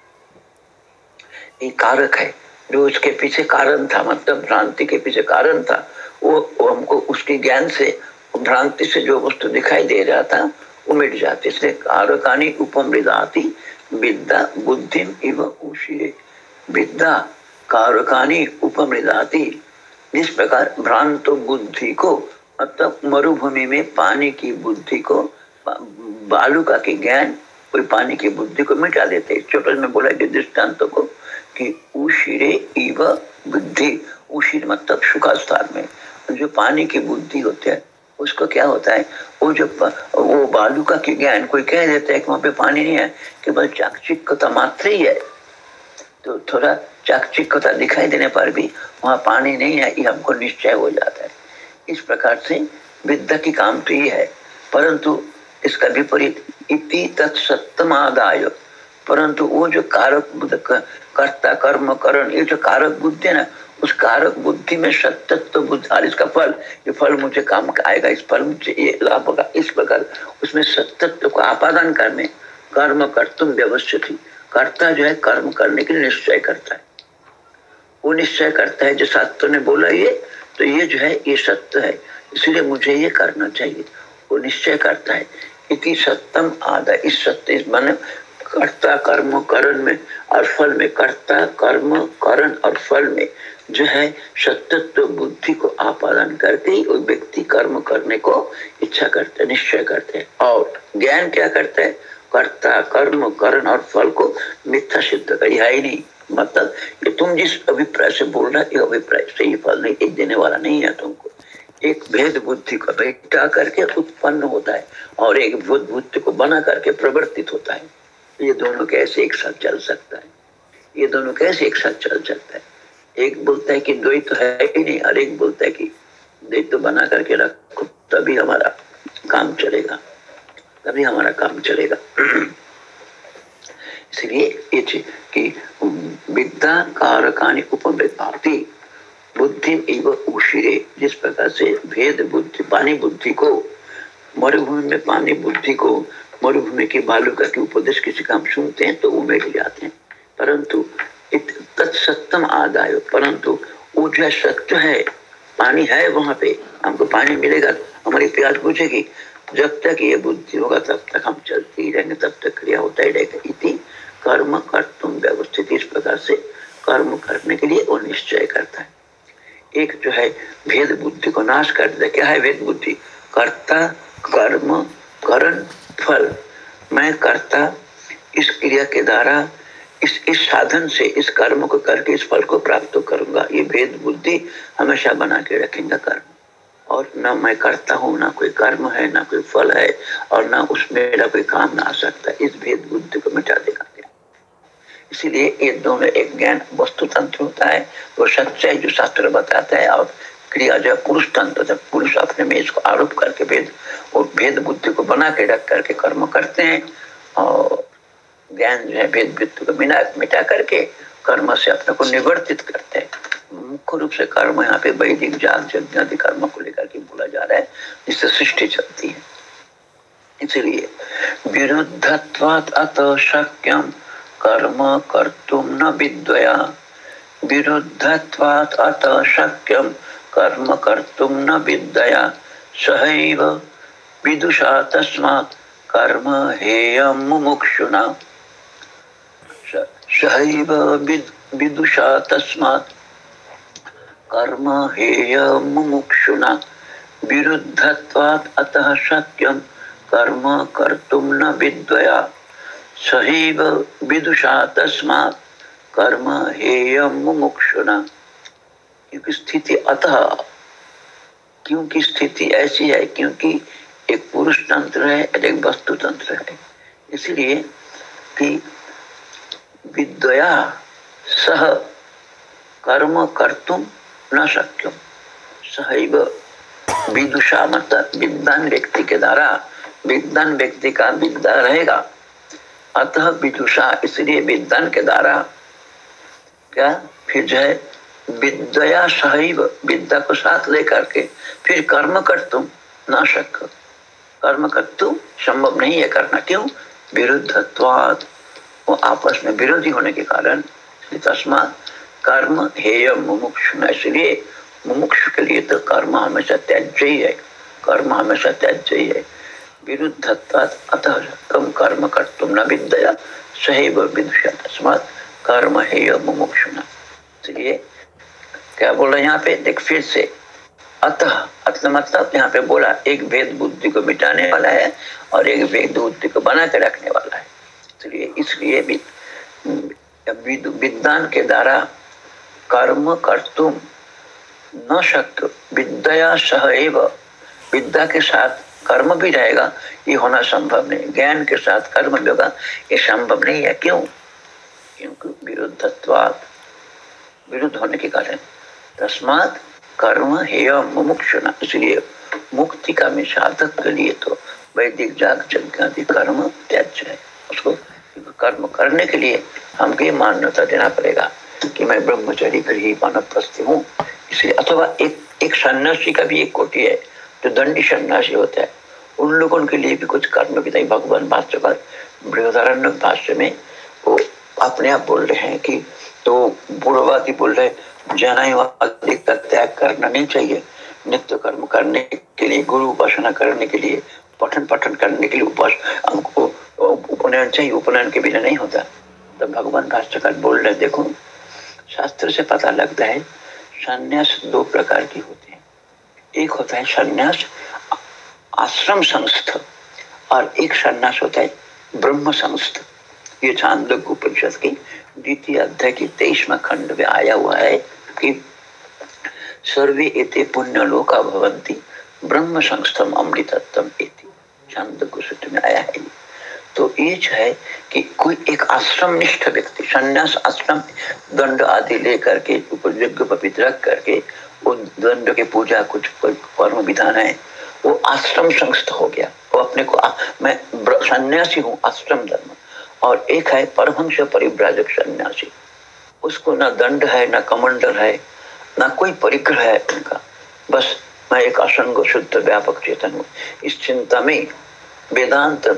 ये कारक है। जो उसके पीछे कारण था मतलब भ्रांति के पीछे कारण था वो, वो हमको उसके ज्ञान से भ्रांति से जो वस्तु दिखाई दे रहा था वो मिट जाती। इसलिए कारकानी उपमृदाती विद्या बुद्धि इव उशी विद्या कारकानी उपमृदाती। जिस प्रकार भ्रांत बुद्धि को मतलब मरुभूमि में पानी की बुद्धि को बालुका के ज्ञान कोई पानी की बुद्धि को मिटा देते। छोटे में बोला कि दृष्टांत को कि उशिरे इव बुद्धि, उशिर मतलब सुखा स्थान में। जो पानी की बुद्धि होती है, उसको क्या होता है? वो जो वो बालुका के ज्ञान, कोई कह देता है कि वहाँ पे पानी नहीं है, कि बस चाकचिकता मात्र ही है। तो थोड़ा चाकचिकता दिखाई देने पर भी वहाँ पानी नहीं है, ये हमको निश्चय हो जाता है। इस प्रकार से विद्या की काम तो ये है, परंतु इसका विपरीत इति तत्सत्यमादाय परंतु वो जो कारक कर्ता, कर्म, करण, ये जो कारक बुद्धि है ना, उस कारक बुद्धि में सत्यत्व बुद्धि, और इसका फल, ये फल मुझे काम का आएगा, इस फल मुझे ये लाभ होगा, इस प्रकार, उसमें सत्यत्व को आपादन करने, कर्म कर्तुम व्यवस्थित ही। कर्ता जो है, कर्म करने के लिए निश्चय करता है। वो निश्चय करता है जो शास्त्र ने बोला ये तो ये जो है, ये सत्य है, इसलिए मुझे ये करना चाहिए। वो निश्चय करता है। इति सत्यम आदा इस सत्य मन कर्ता कर्म करण में और फल में कर्ता कर्म करण और फल में जो है सत्यत्व बुद्धि को आपादन करके ही वो व्यक्ति कर्म करने को इच्छा करते निश्चय करते हैं। और ज्ञान क्या करते है? कर्ता कर्म करण और फल को मिथ्या सिद्ध कर। ही नहीं मतलब ये तुम जिस अभिप्राय से बोल रहे ये अभिप्राय सही फल नहीं देने वाला नहीं है तुमको। एक भेद बुद्धि को बैठा करके उत्पन्न होता है और एक भूत बुद्धि को बना करके प्रवर्तित होता है। ये दोनों कैसे एक साथ चल सकता है? ये दोनों कैसे एक साथ चल सकता है? एक बोलता है कि द्वैत तो है ही नहीं, और एक बोलता है कि द्वैत तो बना करके रखो, तभी हमारा काम चलेगा। तभी हमारा काम चलेगा। इसलिए ये कि विद्या कारकानी उपमृताती बुद्धि एवं उशिरे, जिस प्रकार से भेद बुद्धि, पानी बुद्धि को, मरुभूमि में पानी बुद्धि को, मरुभूमि की बालुका की उपदेश किसी का हम सुनते हैं तो बैठ जाते हैं। परंतु तत्सत्यम आदाय, परंतु वो जो सत्य है, पानी है वहाँ पे, हमको पानी मिलेगा, हमारी प्याज पूछेगी जब तक ये बुद्धि होगा, तब तक हम चलते ही रहेंगे, तब तक क्रिया होता ही रहेगा। इति कर्म कर तुम व्यवस्थित, इस प्रकार से कर्म करने के लिए वो निश्चय करता है। एक जो है भेद बुद्धि को नाश कर देता क्या है भेद बुद्धि? कर्ता, कर्म, करण, फल। मैं करता, इस क्रिया के द्वारा, इस इस साधन से, इस कर्म को करके, इस फल को प्राप्त करूँगा। ये भेद बुद्धि हमेशा बना के रखेंगे कर्म। और न मैं करता हूँ, ना कोई कर्म है, ना कोई फल है, और ना उसमें मेरा कोई काम ना आ सकता। इस भेद बुद्धि को मिटा देगा। इसीलिए ये दोनों एक ज्ञान वस्तु तंत्र होता है, वो सच्चाई जो शास्त्र बताता है और क्रिया जो पुरुष तंत्र जब पुरुष अपने में इसको आरोप करके भेद और भेद बुद्धि को बना के रख करके कर्म करते हैं और ज्ञान जो है भेद बुद्धि को मिटा मिटा करके कर्म से अपने को निवर्तित करते हैं। मुख्य रूप से कर्म यहाँ पे वैदिक जाग यज्ञ आदि कर्म को लेकर के बोला जा रहा है, जिससे सृष्टि चलती है। इसलिए विरुद्धत्वात् अत शक्यम कर्म कर्तुम न विद्वया। विरुद्धत्वात् अत शक्यम कर्म कर्तुम न विद्या सहैव विदुषा तस्मात् कर्म हेयं मुमुक्षुना। सहैव विदुषा तस्मात् कर्म हेय मुमुक्षुना। विरुद्धत्वात् अतः शक्यं। कर्म कर्तुम न विद्वया। सहीव विदुषा तस्मात् कर्म हेय मुमुक्षुना क्योंकि स्थिति अतः, क्योंकि स्थिति ऐसी है, क्योंकि एक पुरुष तंत्र है, और एक वस्तु तंत्र है। इसलिए कि विद्या सह कर्म कर्तुम न शक्यम सहैव विदुषा मतलब विद्वान व्यक्ति के द्वारा, विद्वान व्यक्ति का विद्या रहेगा। अतः विदुषा इसलिए विद्वान के द्वारा क्या? फिर जो है विद्या सहैव, विद्या को साथ लेकर के फिर कर्म कर तुम न शक कर्म कर तुम संभव नहीं है करना। क्यों? विरुद्धत्वाद वो आपस में विरोधी होने के कारण तस्मात कर्म हेय मुमुक्ष इसलिए मुमुक्ष के लिए तो कर्म हमेशा त्याज्य ही है। कर्म हमेशा त्याज्य ही है। विरुद्ध अतः कम कर्म कर तुम न विद्या सहेव तस्मात कर्म इसलिए क्या बोल रहे यहाँ पे? देख, फिर से। अतः अतः मतलब यहाँ पे बोला, एक बुद्धि को मिटाने वाला है और एक भेद बुद्धि को बना के रखने वाला है। इसलिए इसलिए भी विद्वान के द्वारा कर्म कर तुम न शक्य, विद्या सह एव, विद्या के साथ कर्म भी रहेगा, ये होना संभव नहीं। ज्ञान के साथ कर्म भी होगा ये संभव नहीं है। क्यों? क्योंकि विरुद्धत्वाद विरुद्ध होने के कारण। तस्मात कर्म हेय मुमुक्षुना, इसलिए मुक्ति का में साधक के लिए तो वैदिक जाग यज्ञ कर्म त्याज है। उसको कर्म करने के लिए हमको ये मान्यता देना पड़ेगा कि मैं ब्रह्मचरी मानव वानप्रस्थी हूँ। इसलिए अथवा एक एक सन्यासी का भी एक कोटि है जो दंडी सन्यासी होता है, उन लोगों के लिए भी कुछ कर्म भी नहीं। भगवान भाष्यकर बृहदारण्य भाष्य में वो अपने आप बोल रहे हैं कि तो बुढ़वादी बोल रहे जनाई का त्याग करना नहीं चाहिए। नित्य कर्म करने के लिए, गुरु उपासना करने के लिए, पठन पठन करने के लिए उपास हमको उपनयन चाहिए। उपनयन के बिना नहीं होता। तो भगवान भाष्यकर बोल रहे देखो, शास्त्र से पता लगता है, संन्यास दो प्रकार की होती एक होता है संन्यास, आश्रम संस्थ, और एक संन्यास होता है ब्रह्म संस्थ। ये चांदक उपनिषद की द्वितीय अध्याय की तेईसवा खंड में आया हुआ है कि सर्वे एते पुण्य लोका भवंती ब्रह्म संस्थम अमृतत्व एति। चांदक सूत्र में आया है तो ये है कि कोई एक आश्रम निष्ठ व्यक्ति, संन्यास, आश्रम, दंड आदि लेकर के ऊपर यज्ञ पवित्र रख करके वो दंड के पूजा कुछ कर्म विधान है वो आश्रम संस्थ हो गया। वो अपने को आ, मैं सन्यासी हूँ आश्रम धर्म। और एक है परमहंस परिव्राजक सन्यासी। उसको ना दंड है ना कमंडल है ना कोई परिग्रह है उनका। बस मैं एक असंग शुद्ध व्यापक चेतन हूँ। इस चिंता में वेदांत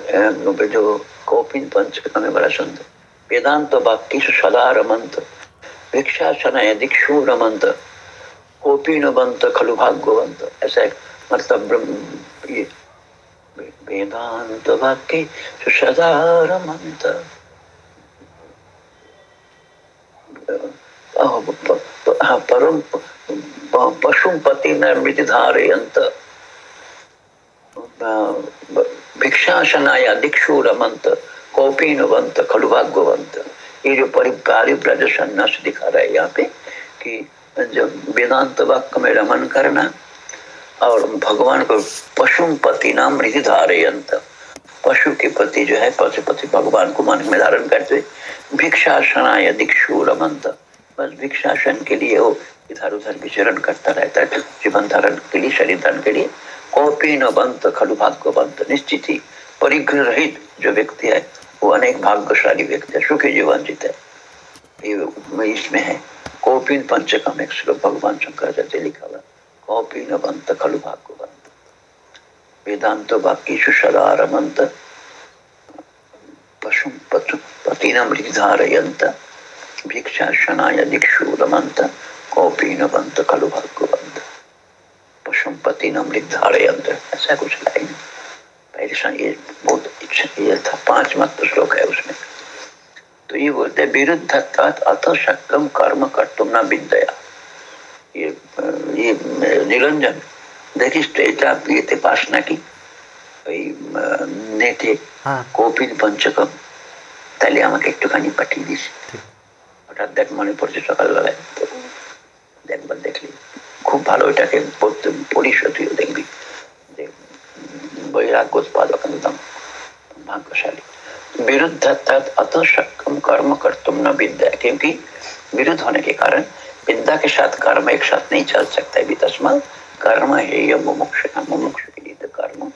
जो कौपिन पंच में बड़ा सुंदर वेदांत वाक्य सदा रमंत भिक्षासन दीक्षु रमंत। कोपिन बंत खलु भाग्यवंत। ऐसा एक मतलब ब्रह्म, ये वेदांत वाक्य सदा रमंत परम पशुपति मृति धारयंत भिक्षासनाया दिक्षु रमंत कौपीनवंत खलु भाग्यवंत। ये जो परिपारिव्रज सन्यास दिखा रहा है यहाँ पे कि जब वेदांत वाक्य में रमन करना और भगवान को पशुपति नाम मृति धारयंत पशु के प्रति जो है, पशुपति भगवान को मन में धारण करते भिक्षासनाय दिक्षु रमंत बस भिक्षासन के लिए वो इधर उधर विचरण करता रहता है, जीवन धारण के लिए, शरीर धारण के लिए। कौपी न बंत खलु भाग्य बंत, निश्चित ही परिग्रह रहित जो व्यक्ति है, वो अनेक भाग्यशाली व्यक्ति है, सुखी जीवन जीत। ये इसमें है। कौपिन पंचकम, एक श्लोक भगवान शंकराचार्य लिखा हुआ कौपी न बंत खलु भाग्य बंत वेदांत वाक्य सदा रमंत पशु पशु पतिना मृग धारयंत भिक्षाशनाय दिक्षु रमंत कौपीनवंत खलु भाग्यवंत पशुपति नमृत धारयंत ऐसा कुछ लाइन। पहले ये बहुत ये था पाँच मात्र श्लोक है उसमें। तो ये बोलते विरुद्ध अथ शक्कम कर्म कर तुम न विद्या ये ये निरंजन देखी स्टेटा ये थे पासना की নেটে কপিল পঞ্চকম তাহলে আমাকে একটুখানি পাঠিয়ে দিস হঠাৎ দেখ মনে পড়ছে সকালবেলায় একবার দেখলি খুব ভালো এটাকে পড়তে পড়িস তুইও দেখবি যে বৈরাগ্য उत्पादक एकदम भाग्यशाली विरुद्ध सक्षम कर्म कर तुम न विद्या क्योंकि विरुद्ध होने के कारण विद्या के साथ कर्म एक साथ नहीं चल सकता। है कर्म है मुमुक्ष मुमुक्ष के लिए तो कर्म।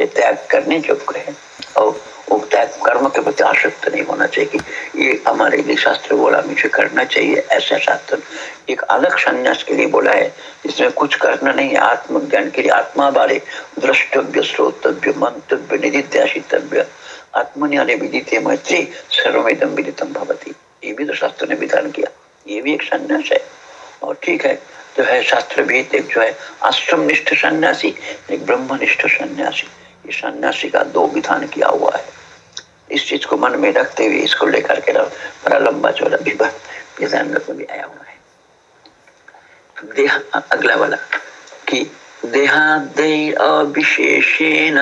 ये त्याग करने योग्य है। और त्याग कर्म के प्रति आसक्त नहीं होना चाहिए कि ये हमारे लिए शास्त्र बोला, मुझे करना चाहिए, ऐसा शास्त्र एक अलग संन्यास के लिए बोला है, जिसमें कुछ करना नहीं, आत्मज्ञान के लिए आत्मा बारे द्रष्टव्य श्रोतव्य, मंतव्य निधित्याशितव्य आत्मनियाने विदित मैत्री सर्वेदम विदितम भवती। ये भी तो शास्त्र ने विधान किया। ये भी एक संन्यास है। और ठीक है जो है शास्त्र भी एक जो है आश्रम निष्ठ सन्यासी, एक ब्रह्मनिष्ठ सन्यासी। ये सन्यासी का दो विधान किया हुआ है। इस चीज़ को मन में रखते हुए इसको लेकर के बड़ा लंबा चौड़ा विधान में भी आया हुआ है। देहा, अगला वाला, कि देहादेर अविशेषेण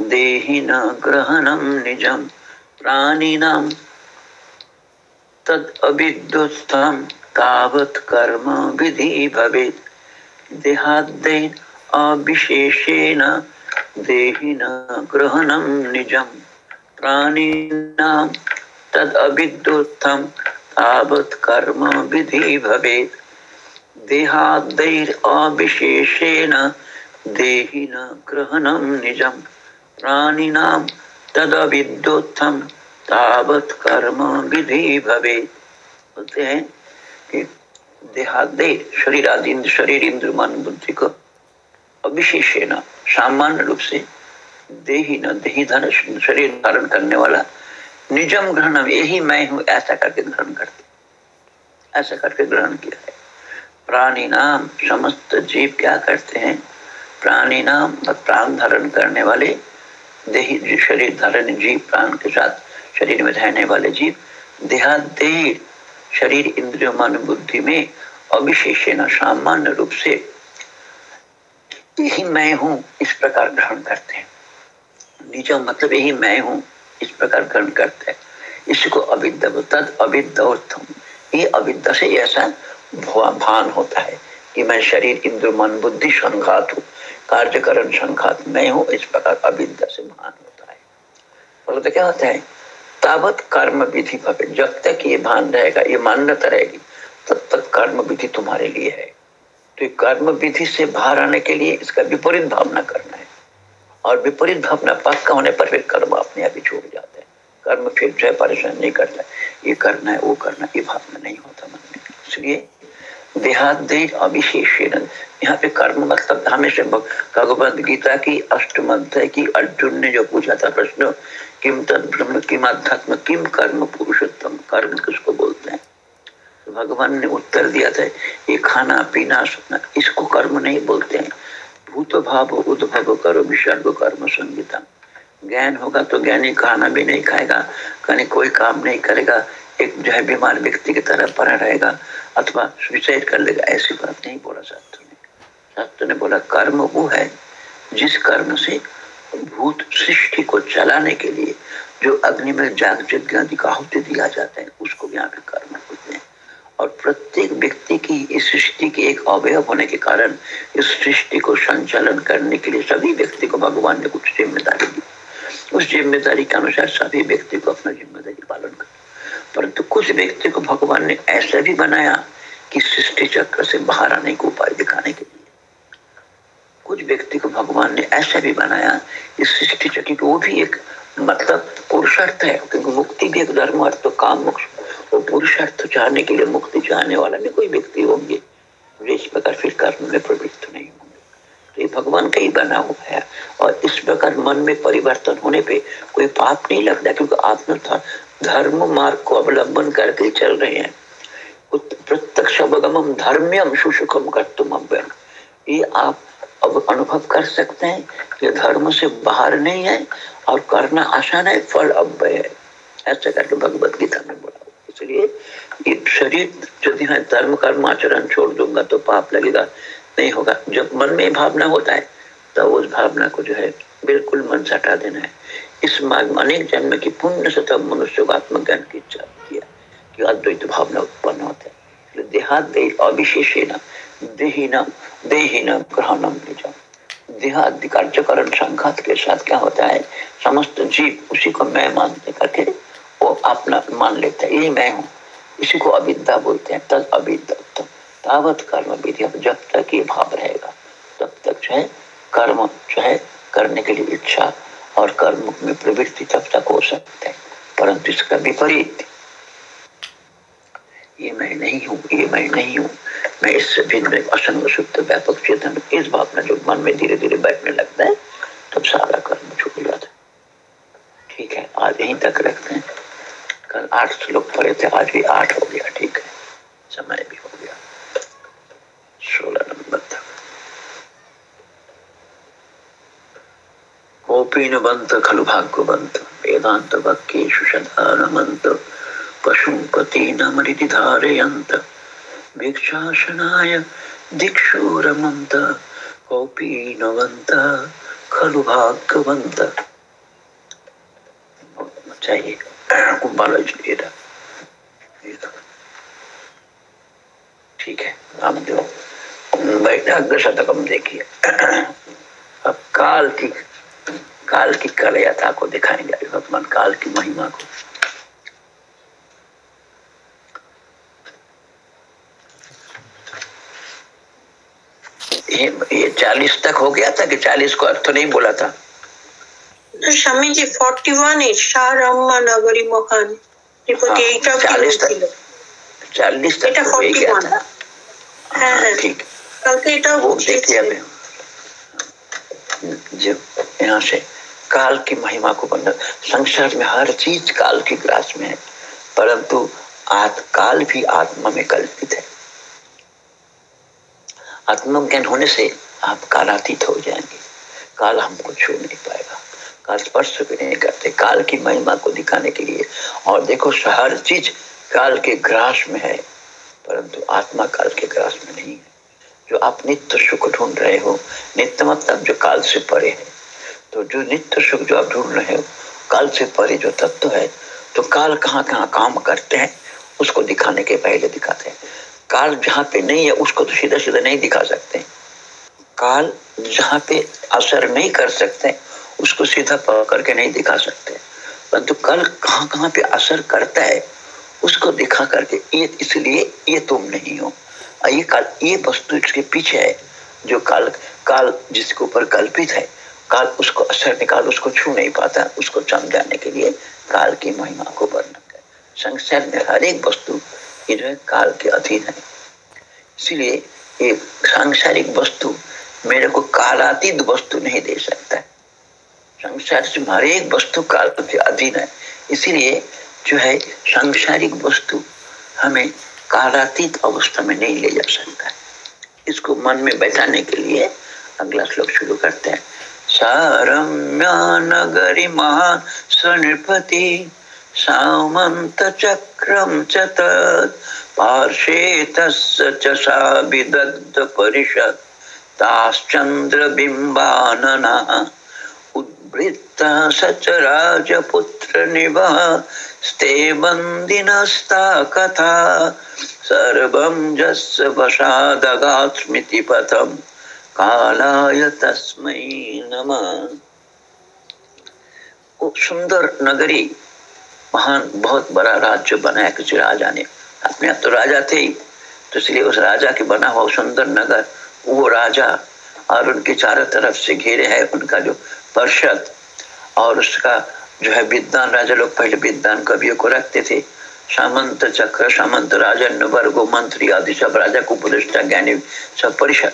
देहिन ग्रहणम निजम प्राणिनाम तद अविद्युत्थम तावत कर्म विधि देहिन ग्रहणम निजम तद अविद्युत्थम तावत कर्म विधि ग्रहणम निजम। तावत कर्म विधि भवेत्। बोलते हैं कि देहादे शरीर आदि शरीर इंद्र मन बुद्धि को अविशेषेण सामान्य रूप से देही न, देही धन शरीर धारण करने वाला निजम ग्रहण यही मैं हूँ, ऐसा करके ग्रहण करते ऐसा करके ग्रहण किया है। प्राणी नाम समस्त जीव क्या करते हैं? प्राणी नाम प्राण धारण करने वाले देही शरीर धारण जीव प्राण के साथ शरीर में रहने वाले जीव देहादेह शरीर इंद्रिय, मन, बुद्धि में अविशेषण सामान्य रूप से यही मैं हूँ, इस प्रकार ग्रहण करते हैं। निजम मतलब यही मैं हूँ, इस प्रकार ग्रहण करते हैं। इसको अविद्या तद अविद्योत्थम ये अविद्या से ऐसा भान होता है कि मैं शरीर इंद्र मन, बुद्धि संघात हूँ। कार्यकरण संघात मैं हूँ, इस प्रकार अविद्या से भान होता है। बोले तो क्या होता है? तावत कर्म विधि भवे। जब तक ये भान रहेगा, ये मान्यता रहेगी, तब तक कर्म विधि तुम्हारे लिए है। तो कर्म विधि से बाहर आने के लिए इसका विपरीत भावना करना है। और विपरीत भावना पक्का होने पर फिर कर्म अपने आप ही छोड़ जाते हैं। कर्म फिर जो परेशान नहीं करता ये करना है, वो करना ये भावना नहीं होता मन में। इसलिए देहादेश अविशेष यहाँ पे कर्म मतलब हमेशा भगवद गीता की अष्टम अध्याय की अर्जुन ने जो पूछा था प्रश्न, किम तद ब्रह्म, किम अध्यात्म किम कर्म पुरुषोत्तम? कर्म किसको बोलते हैं? तो भगवान ने उत्तर दिया था, ये खाना, पीना सपना इसको कर्म नहीं बोलते हैं। भूत भाव, उद्भव करो, विसर्ग कर्म संगीता ज्ञान होगा तो ज्ञानी खाना भी नहीं खाएगा, कहीं कोई काम नहीं करेगा, एक जो है बीमार व्यक्ति की तरह पड़ा रहेगा। अथवा सुसाइड कर लेगा, ऐसी बात नहीं बोला शास्त्र ने। शास्त्र ने बोला, कर्म वो है जिस कर्म से भूत सृष्टि को चलाने के लिए जो अग्नि में जाग यज्ञ आदि का आहुति दिया जाता है, उसको यहाँ पे कर्म होते हैं। और प्रत्येक व्यक्ति की इस सृष्टि के एक अवयव होने के कारण इस सृष्टि को संचालन करने के लिए सभी व्यक्ति को भगवान ने कुछ ज़िम्मेदारी दी। उस ज़िम्मेदारी के अनुसार सभी व्यक्ति को अपना ज़िम्मेदारी पालन कर परंतु कुछ व्यक्ति को भगवान ने ऐसा भी बनाया कि सृष्टि चक्र से बाहर आने को उपाय दिखाने के लिए। कुछ व्यक्ति को भगवान ने ऐसा भी बनाया इस सृष्टि चक्र वो भी एक मतलब पुरुषार्थ है, क्योंकि मुक्ति भी एक धर्म अर्थ तो काम मुक्त तो पुरुषार्थ चाहने के लिए मुक्ति चाहने वाला भी कोई व्यक्ति होंगे इस प्रकार फिर कर्म में प्रवृत्त नहीं होंगे। तो ये भगवान का ही बना हुआ है, और इस प्रकार मन में परिवर्तन होने पे कोई पाप नहीं लगता, क्योंकि आत्म धर्म मार्ग को अवलंबन करके चल रहे हैं। प्रत्यक्ष अवगम धर्म्यम सुसुखम कर तुम अव्यम ये आप अब अनुभव कर सकते हैं कि धर्म से बाहर नहीं है और करना आसान है, फल अव्यय है। ऐसा करके भगवत गीता में बोला। इसलिए ये शरीर यदि है धर्म, कर्म आचरण छोड़ दूँगा तो पाप लगेगा, नहीं होगा। जब मन में भावना होता है तो उस भावना को जो है बिल्कुल मन से हटा देना है। इस मार्ग में अनेक जन्म की पुण्य से तब मनुष्य को आत्मज्ञान की इच्छा किया कि अद्वैत भावना उत्पन्न होता। है देहात दे अविशेषेण देहादि कार्यकरण संघात के साथ क्या होता है? समस्त जीव उसी को मैं मानते करके वो अपना मान लेता है। यही मैं हूँ। इसी को अविद्या बोलते हैं। तद अविद्या तावत कर्म विधि। जब तक ये भाव रहेगा, तब तक जो है, कर्म जो है, करने के लिए इच्छा और कर्म में प्रवृत्ति तब तक हो सकते हैं, परंतु इसका विपरीत। ये मैं नहीं हूँ, ये मैं नहीं हूँ। मैं इससे भिन्न असंग शुद्ध व्यापक चेतन इस भावना जो मन में धीरे धीरे बैठने लगता है, तब सारा कर्म छूट जाता है। ठीक है, आज यहीं तक रखते हैं। कल आठ श्लोक पढ़े थे, आज भी आठ हो गया, ठीक है। समय भी हो गया। सोलह नंबर। तक कोपीनवंत खलु भाग्यवंत वेदांत वाक्येषु पशुपति पशुपतीनमरिति धारयन्त भिक्षासनाय दिक्षु रमन्त कोपीनवन्त खलु भाग्यवंत चाहिए। कुंभाला इसलिए ठीक है रामदेव वैराग्य शतकम देखिए। अब काल की काल की कलयता को दिखाएंगे भगवान काल की महिमा को ये ये चालीस तक हो गया था कि चालीस को अर्थ नहीं बोला था স্বামী জি 41 এ শাহরাম্মা নগরী মহান ত্রিপতি এইটা 40 तक 40 तक এটা 41 হ্যাঁ হ্যাঁ ठीक কালকে এটাও वो देखिए अभी जब यहाँ से काल की महिमा को बंद संसार में हर चीज़ काल के ग्रास में है। परंतु आत काल भी आत्मा में कल्पित है। आत्मज्ञान होने से आप कालातीत हो जाएँगे। काल हमको छू नहीं पाएगा। काल स्पर्श भी नहीं करते। काल की महिमा को दिखाने के लिए। और देखो, हर चीज़ काल के ग्रास में है, परंतु आत्मा काल के ग्रास में नहीं है। जो आप नित्य सुख ढूंढ रहे हो नित्य मतलब जो काल से परे है तो जो नित्य सुख जो आप ढूंढ रहे हो, काल से परे जो तत्व है तो काल कहाँ कहाँ काम करते हैं, उसको दिखाने के पहले दिखाते हैं। काल जहाँ पे नहीं है, उसको तो सीधा सीधा नहीं दिखा सकते। काल जहाँ पे असर नहीं कर सकते, उसको सीधा पकड़ के नहीं दिखा सकते। परंतु तो कल कहाँ कहाँ पे असर करता है, उसको दिखा करके ये इसलिए ये तुम नहीं हो। ये काल, ये वस्तु इसके पीछे है, जो काल काल जिसके ऊपर कल्पित है। काल उसको असर निकाल, उसको छू नहीं पाता, उसको समझाने के लिए काल की महिमा को वर्णन कर। संसार में हर एक वस्तु ये जो है काल के अधीन है। इसीलिए ये सांसारिक वस्तु मेरे को कालातीत वस्तु नहीं दे सकता। है संसार से हर एक वस्तु काल के अधीन है। इसीलिए जो है सांसारिक वस्तु हमें कालातीत अवस्था में नहीं ले जा सकता। इसको मन में बैठाने के लिए अगला श्लोक शुरू करते हैं। सारम्य नगरी महान सनपति सामंत चक्रम च तत् पार्श्वे तस्य च सा विदग्ध परिषद ताश्चंद्र बिंबाननः उद्वृत्ता राजपुत्र निवह स्ते बन्दिनस्ता कथा सर्वं जस्य वशादगात् स्मृतिपथम् कालाय तस्मै नमः। सुंदर नगरी, महान, बहुत बड़ा राज्य बनाया किसी राजा ने। अपने आप तो राजा थे ही तो इसलिए उस राजा के बना हुआ सुंदर नगर, वो राजा और उनके चारों तरफ़ से घेरे है उनका जो परिषद और उसका जो है विद्वान राजा लोग पहले विद्वान कवियों को रखते थे। सामंत चक्र, सामंत राजन, वर्गो मंत्री आदि सब राजा को पुलिस ज्ञानी सब परिषद।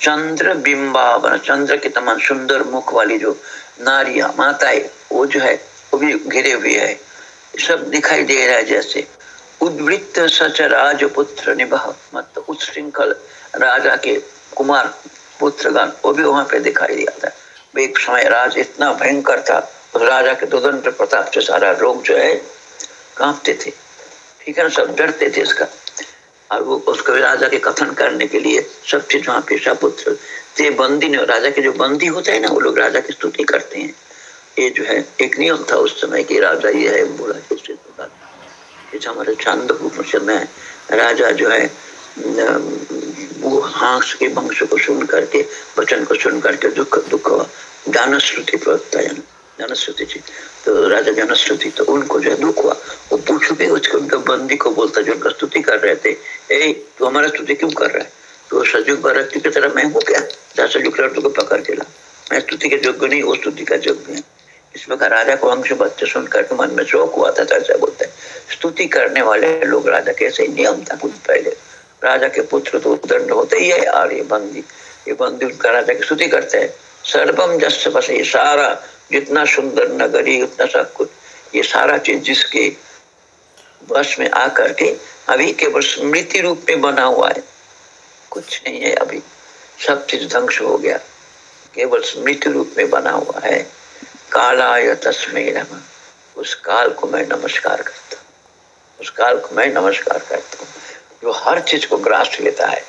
चंद्र बिंबावन चंद्र के तमान सुंदर मुख वाली जो नारिया माताएँ, वो जो है, वो भी घिरे हुए है। सब दिखाई दे रहा है जैसे उद्वृत्त सच राजपुत्र निभा मतलब उच्छृंखल राजा के कुमार पुत्रगण वो भी वहाँ पे दिखाई दिया था। एक समय राज इतना भयंकर था, उस राजा के दुदंत प्रताप से सारा लोग जो है, कांपते थे। ठीक है ना, सब डरते थे इसका। और वो उसको राजा के कथन करने के लिए सब चीज़ वहाँ पे सपुत्र थे बंदी ने, राजा के जो बंदी होते हैं ना, वो लोग राजा की स्तुति करते हैं। ये जो है, एक नियम था उस समय की राजा ये है, बोला हमारे छंद में राजा जो है वो हास के वंश को सुन करके, वचन को सुन करके दुख दुख ज्ञानश्रुति प्रवक्ता जनश्रुति थी तो राजा जनश्रुति तो उनको जो है दुख हुआ। वो पूछो भी उसके उनके बंदी को बोलता, जो उनका स्तुति कर रहे थे। ए, तू हमारा स्तुति क्यों कर रहा है? तो सजुग व्यक्ति की तरह, मैं हूँ क्या? जहाँ सजुग लड़कों को पकड़ के ला। मैं स्तुति के योग्य नहीं, वो स्तुति का योग्य है। इस प्रकार राजा को अंश बच्चे सुनकर के मन में शोक हुआ था ऐसा बोलते हैं स्तुति करने वाले लोग राजा के ऐसे नियम था कुछ पहले। राजा के पुत्र तो दंड होते ही है, और ये बंदी ये बंदी उनका राजा की स्तुति करते हैं। सर्वम जस बस ये सारा जितना सुंदर नगरी उतना सब कुछ, ये सारा चीज़ जिसके बस में आकर के अभी केवल स्मृति रूप में बना हुआ है। कुछ नहीं है अभी, सब चीज़ ध्वंस हो गया। केवल स्मृति रूप में बना हुआ है। कालाय तस्मय नम। उस काल को मैं नमस्कार करता हूँ। उस काल को मैं नमस्कार करता हूँ। जो हर चीज़ को ग्रास लेता है।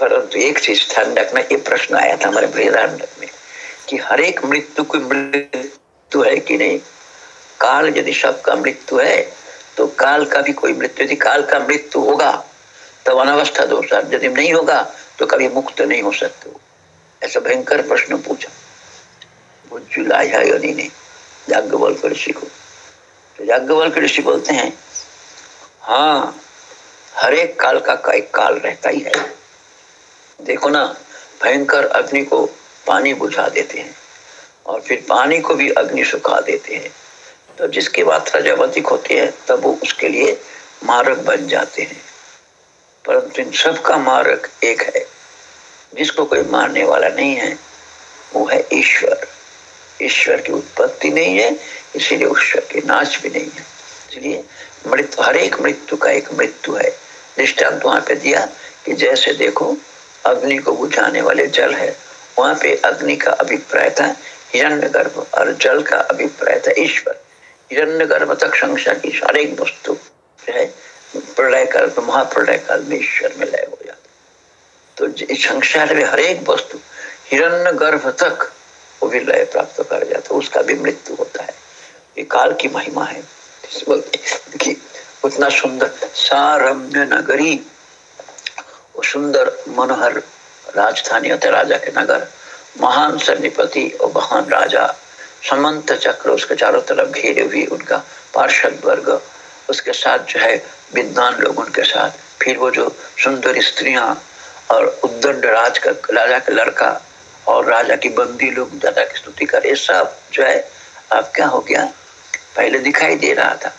परंतु एक चीज़ ध्यान रखना, ये प्रश्न आया था हमारे बृहदारण्य में। कि हर एक मृत्यु कोई मृत्यु है कि नहीं? काल यदि सबका मृत्यु है तो काल का भी कोई मृत्यु यदि काल का मृत्यु होगा तब अनवस्था दोष यदि नहीं होगा तो कभी मुक्त नहीं हो सकते ऐसा भयंकर प्रश्न पूछा। बुजुलाया योनि ने याज्ञवल्क ऋषि को। तो याज्ञवल्क ऋषि बोलते हैं हाँ हर एक काल का, का एक काल रहता ही है। देखो ना भयंकर अग्नि को पानी बुझा देते हैं और फिर पानी को भी अग्नि सुखा देते हैं। तो जिसकी मात्रा जब अधिक होती है, तब वो उसके लिए मारक बन जाते हैं। परंतु इन सबका मारक एक है, जिसको कोई मारने वाला नहीं है, वो है ईश्वर। ईश्वर की उत्पत्ति नहीं है, इसीलिए ईश्वर के नाश भी नहीं है। इसलिए मृत्यु हर एक मृत्यु का एक मृत्यु है। दृष्टांत वहाँ पे दिया कि जैसे देखो, अग्नि को बुझाने वाले जल है वहाँ पे अग्नि का अभिप्राय था, हिरण्य गर्भ और जल का अभिप्राय था, ईश्वर। हिरण्य गर्भ तक संसार की एक वस्तु प्रलय काल महाप्रलय काल में ईश्वर में लय हो जाता। तो संसार में हर एक वस्तु हिरण्य गर्भ तक वो भी लय प्राप्त कर जाता है उसका भी मृत्यु होता है। ये काल की महिमा है। कि उतना सुंदर सारम्य नगरी सुंदर मनोहर राजधानी होते राजा के नगर, महान सन्निपति और महान राजा समंत चक्र, उसके चारों तरफ़ घेरे हुए उनका पार्षद वर्ग, उसके साथ जो है विद्वान लोग उनके साथ, फिर वो जो सुंदर स्त्रियाँ और उद्दंड राज का राजा का लड़का और राजा की बंदी लोग, दादा की स्तुति करे सब जो है अब क्या हो गया? पहले दिखाई दे रहा था।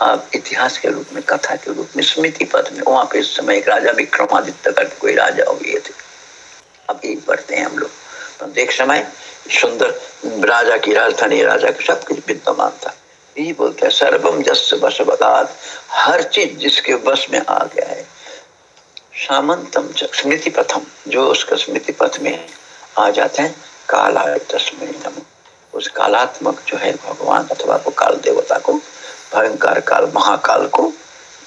अब इतिहास के रूप में, कथा के रूप में, स्मृति पथ में, वहाँ पे इस समय एक राजा विक्रमादित्य करके कोई राजा हो गए थे। एक बढ़ते हैं हम लोग। तो देख समय, सुंदर राजा की राजधानी, राजा के सब कुछ विद्यमान था। यही बोलते हैं सर्वम जस बस बगात हर चीज़ जिसके बस में आ गया है। सामंतम स्मृति प्रथम जो उसका स्मृति पथ में आ जाते हैं काला तस्मय उस कालात्मक जो है भगवान अथवा को काल देवता को, भयंकर काल, महाकाल को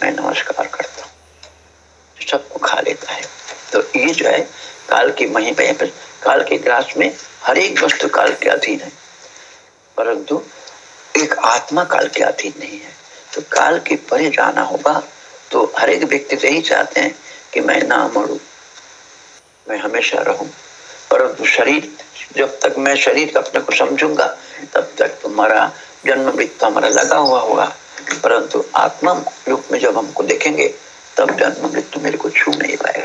मैं नमस्कार करता हूँ। सबको खा लेता है। तो ये जो है, काल की महिमा पर काल के ग्रास में हर एक वस्तु काल के अधीन है। परंतु एक आत्मा काल के अधीन नहीं है। तो काल के परे जाना होगा तो हर एक व्यक्ति तो यही चाहते हैं कि मैं ना मरू, मैं हमेशा रहूँ। परंतु शरीर, जब तक मैं शरीर अपने को समझूँगा, तब तक तुम्हारा जन्म मृत्यु हमारा लगा हुआ होगा। परंतु आत्मा रूप में जब हमको देखेंगे, तब जन्म मृत्यु मेरे को छू नहीं पाएगा।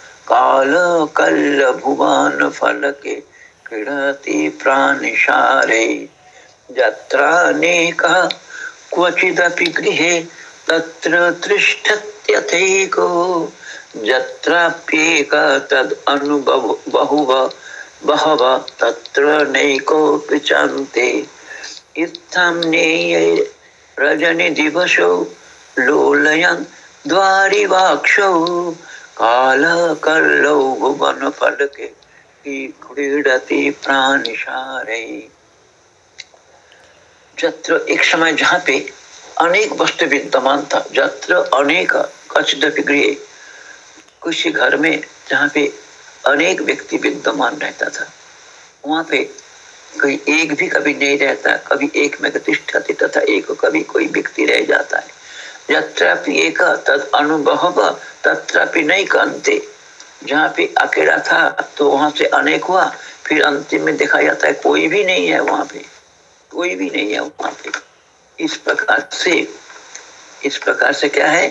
दारि वक्षौ कालकल्लभुवान् फलके क्रीडति प्राणिशारे यत्रानेकः क्वचिदपि गृहे तत्र तिष्ठत्यथैको। यत्राप्येक तद् अनुभव बहुव तत्र इत्थं नेये रजनी दिवसो लोलयन् द्वारिवाक्षौ कालकल्लौ भुवनफलके क्रीडति प्राणिशारे जत्र एक समय जहाँ पे अनेक वस्तु विद्यमान था, जत्र अनेक गृह किसी घर में जहाँ पे अनेक व्यक्ति विद्यमान रहता था, वहाँ पे कोई एक भी कभी नहीं रहता, कभी एक में प्रतिष्ठित तथा एक कभी कोई व्यक्ति रह जाता है। एक अनुभव तत्रापि नहीं कंते जहाँ पे अकेला था तो वहाँ से अनेक हुआ, फिर अंतिम में देखा जाता है कोई भी नहीं है वहाँ पे। कोई भी नहीं है वहाँ पे। इस प्रकार से, इस प्रकार से क्या है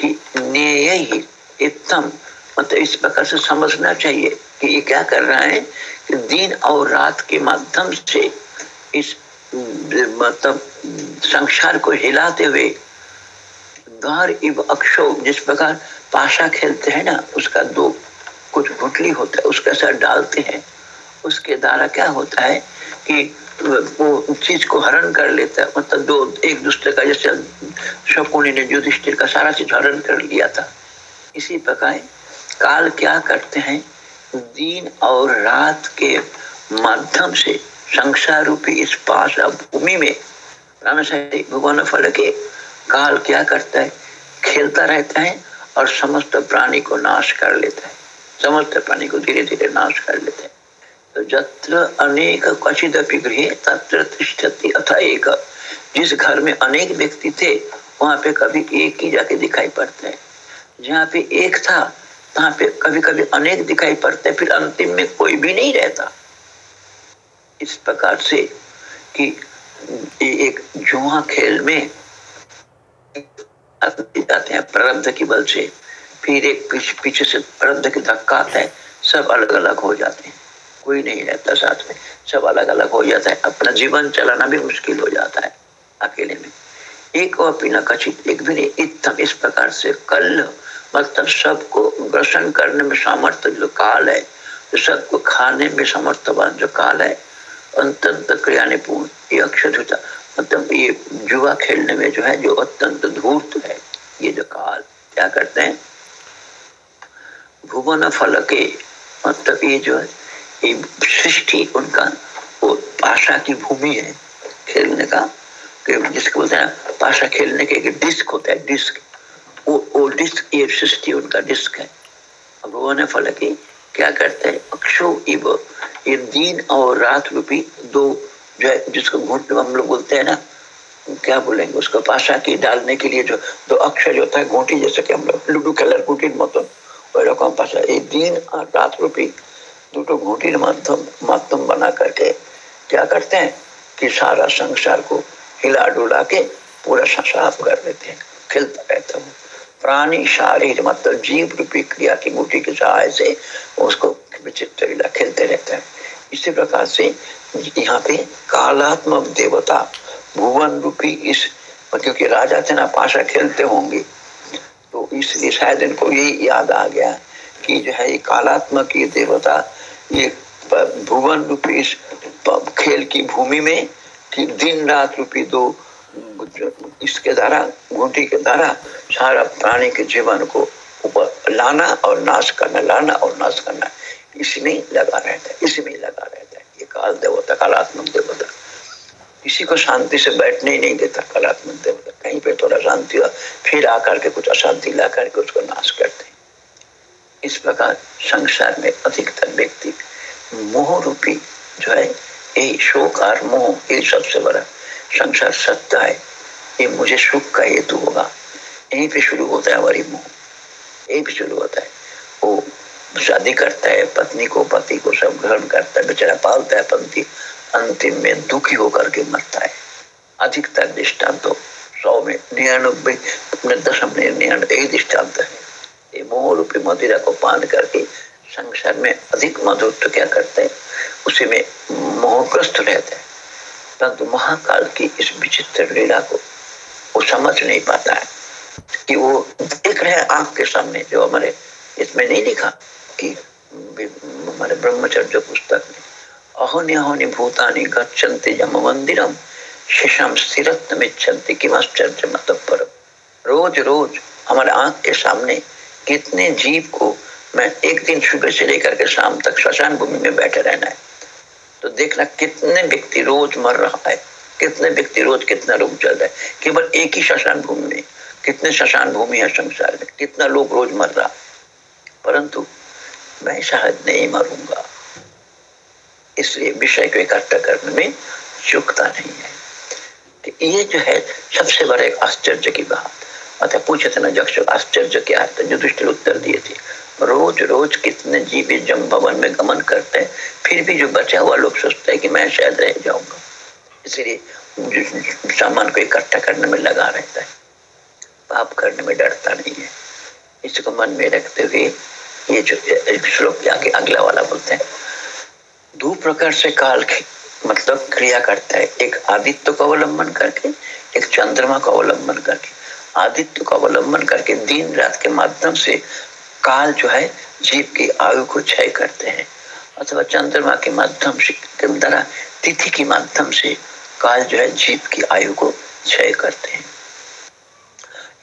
कि न्याय ही एकदम मतलब इस प्रकार से समझना चाहिए कि ये क्या कर रहा है कि दिन और रात के माध्यम से इस मतलब संसार को हिलाते हुए द्वार इव अक्षो जिस प्रकार पाशा खेलते हैं ना, उसका दो कुछ घुटली होता है, उसके साथ डालते हैं। उसके द्वारा क्या होता है कि वो चीज़ को हरण कर लेता है मतलब दो एक दूसरे का, जैसे शकुनी ने युधिष्ठिर का सारा चीज़ हरण कर लिया था। इसी प्रकार काल क्या करते हैं? दिन और रात के माध्यम से संसार रूपी इस पास भूमि में भगवान फल के काल क्या करता है? खेलता रहता है और समस्त प्राणी को नाश कर लेता है। समस्त प्राणी को धीरे धीरे नाश कर लेता है। तो जत्र अनेक क्वचित गृह, तत्र तिष्ठति अथा एक। जिस घर में अनेक व्यक्ति थे, वहाँ पे कभी एक ही जाके दिखाई पड़ता है। जहाँ पे एक था, वहाँ पे कभी कभी अनेक दिखाई पड़ते फिर अंतिम में कोई भी नहीं रहता। इस प्रकार से कि एक जुआ खेल में जाते हैं प्रारब्ध की बल से। फिर एक पीछे से प्रारब्ध की धक्का आता है, सब अलग अलग हो जाते हैं। कोई नहीं रहता साथ में, सब अलग अलग हो जाता है। अपना जीवन चलाना भी मुश्किल हो जाता है, अकेले में। एक और पीना कचित, एक भी नहीं इस प्रकार से कल मतलब सबको ग्रसन करने में सामर्थ्य जो काल है, जो सबको खाने में सामर्थ्यवान जो काल है अत्यंत क्रिया निपुण, ये अक्षर मतलब ये जुआ खेलने में जो है, जो अत्यंत धूर्त है, ये जो काल, क्या करते हैं? भुवन फल के मतलब ये जो है, ये सृष्टि उनका, वो पाशा की भूमि है खेलने का जिसको बोलते हैं पाशा खेलने के एक डिस्क होता है, डिस्क। वो वो डिस्क, ये सृष्टि उनका डिस्क है। भगवान ने फल की क्या करते हैं? अक्षो, इव, ये दिन और रात रूपी दो जो है जिसको घूट हम लोग बोलते हैं ना क्या बोलेंगे उसको पाशा की डालने के लिए जो दो अक्षर जो होता है घूटी जैसे कि हम लोग लूडो कलर घूटी मतन ওই রকম পাশা এই दिन और रात रूपी দুটো घूटी माध्यम माध्यम बना करके क्या करते हैं कि सारा संसार को हिला डुला के पूरा साफ कर देते हैं खिलता रहता हूँ प्राणी शारीर मतलब जीव रूपी क्रिया की गुटी की सहाय से उसको विचित्र लीला खेलते रहते हैं इसी प्रकार से यहाँ पे कालात्मक देवता, भुवन रूपी इस, क्योंकि राजा थे ना पाशा खेलते होंगे। तो इसलिए शायद इनको यही याद आ गया कि जो है ये कालात्मक ये देवता, ये भुवन रूपी इस खेल की भूमि में दिन रात रूपी दो इसके द्वारा, घूटी के द्वारा सारा प्राणी के जीवन को ऊपर लाना और नाश करना, लाना और नाश करना इसमें लगा रहता है इसमें लगा रहता है। ये काल देवता, कालात्मक देवता। किसी को शांति से बैठने ही नहीं देता, कलात्मक देवता। कहीं पे थोड़ा शांति हुआ फिर आकर के कुछ अशांति ला करके उसको नाश करते इस प्रकार संसार में अधिकतर व्यक्ति मोह रूपी जो है यही शोक और मोह, ये सबसे बड़ा संसार सत्य है। ये मुझे सुख का हेतु होगा। यहीं पे शुरू होता है हमारी मोह। यही पे शुरू होता है। वो शादी करता है, पत्नी को, पति को सब ग्रहण करता है, बेचारा पालता है पति अंतिम में दुखी होकर के मरता है। अधिकतर दृष्टांत तो सौ में निन्यानबे अपने दशम निन्यानबे यही दृष्टांत है। ये मोह रूपी मदिरा को पान करके संसार में अधिक मधुर तो क्या करते हैं, उसी में मोहग्रस्त रहते हैं। परंतु महाकाल की इस विचित्र लीला को वो समझ नहीं पाता है कि वो देख रहे हैं आँख के सामने जो हमारे इसमें नहीं लिखा। कि हमारे ब्रह्मचर्य पुस्तक में, अहोनि अहोनि भूतानि गच्छन्ति जम मंदिरम शिशम स्थिरत्म इच्छन्ति किमाश्चर्य मतपरम रोज रोज हमारे आँख के सामने कितने जीव को मैं एक दिन सुबह से लेकर के शाम तक श्मशान भूमि में बैठे रहना है। तो देखना कितने व्यक्ति रोज मर रहा है, कितने व्यक्ति रोज कितना रोग चल रहा है। केवल एक ही श्मशान भूमि में, कितने श्मशान भूमि है संसार में, कितना लोग रोज मर रहा परंतु मैं शायद नहीं मरूँगा। इसलिए विषय को इकट्ठा करने में चुकता नहीं है। तो ये जो है, सबसे बड़ा आश्चर्य की बात। अतः पूछे थे ना जक्ष आश्चर्य क्या है? जो दृष्टि उत्तर दिए थे रोज रोज कितने जीव जम भवन में गमन करते हैं, फिर भी जो बचा हुआ लोग सोचते हैं कि मैं शायद रह जाऊँगा। इसलिए सामान को इकट्ठा करने में लगा रहता है। पाप करने में डरता नहीं है। इसको मन में रखते हुए ये जो एक श्लोक आगे, अगला वाला बोलते हैं। दो प्रकार से काल की मतलब क्रिया करता है। एक आदित्य को अवलंबन करके, एक चंद्रमा को अवलंबन करके। आदित्य को अवलंबन करके दिन रात के माध्यम से काल जो है, जीव की आयु को क्षय करते हैं। अथवा चंद्रमा के माध्यम से द्वारा तिथि के माध्यम से काल जो है, जीव की आयु को क्षय करते हैं।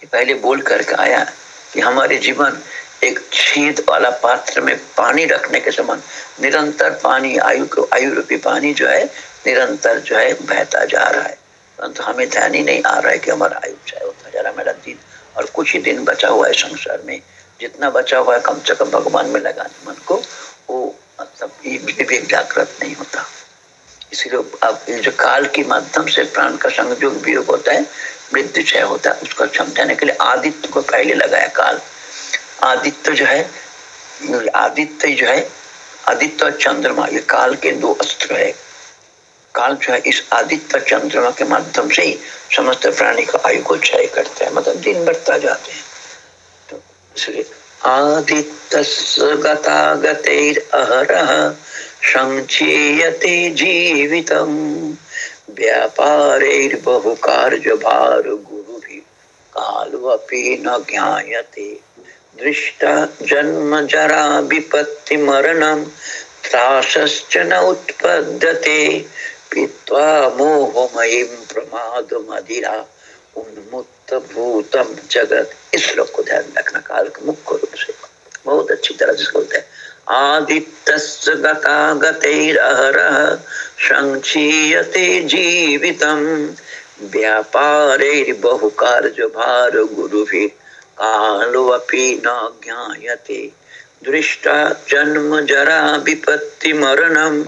ये पहले बोल करके आया कि हमारे जीवन एक छेद वाला पात्र में पानी रखने के समान निरंतर पानी, आयु आयु रूपी पानी जो है, निरंतर जो है, बहता जा रहा है। परंतु हमें ध्यान ही नहीं आ रहा है कि हमारा आयु क्षय होता जा रहा मेरा दिन और कुछ ही दिन बचा हुआ है संसार में। जितना बचा हुआ है, कम से कम भगवान में लगाने मन को, वो मतलब विवेक जागृत नहीं होता। इसलिए अब जो काल के माध्यम से प्राण का संयोग होता है मृत्यु क्षय होता है, उसको समझाने के लिए आदित्य को पहले लगाया काल। आदित्य जो है, आदित्य जो है, आदित्य और चंद्रमा, ये काल के दो अस्त्र है। काल जो है, इस आदित्य चंद्रमा के माध्यम से ही समस्त प्राणी का आयु को क्षय करते हैं मतलब दिन बढ़ता जाते हैं। तो इसलिए आदित्य गतागतैरहरः संचेयते जीवितम् व्यापारैर्बहुकार्यभार गुरुभिः। कालवपि न ज्ञायते। दृष्टा जन्म जरा विपत्ति मरणम त्रासश्च न उत्पद्यते। पीत्वा उन्मुक्त भूतम जगत। इस श्लोक को ध्यान रखना, काल का मुख्य रूप से। बहुत अच्छी तरह से बोलते हैं। आदित्यस्य गतागतैरहरः सङ्क्षीयते जीवितम्। व्यापारैर्बहुकार्यभार गुरुभिः। कालोऽपि न ज्ञायते। दृष्टा जन्म जरा विपत्ति मरणम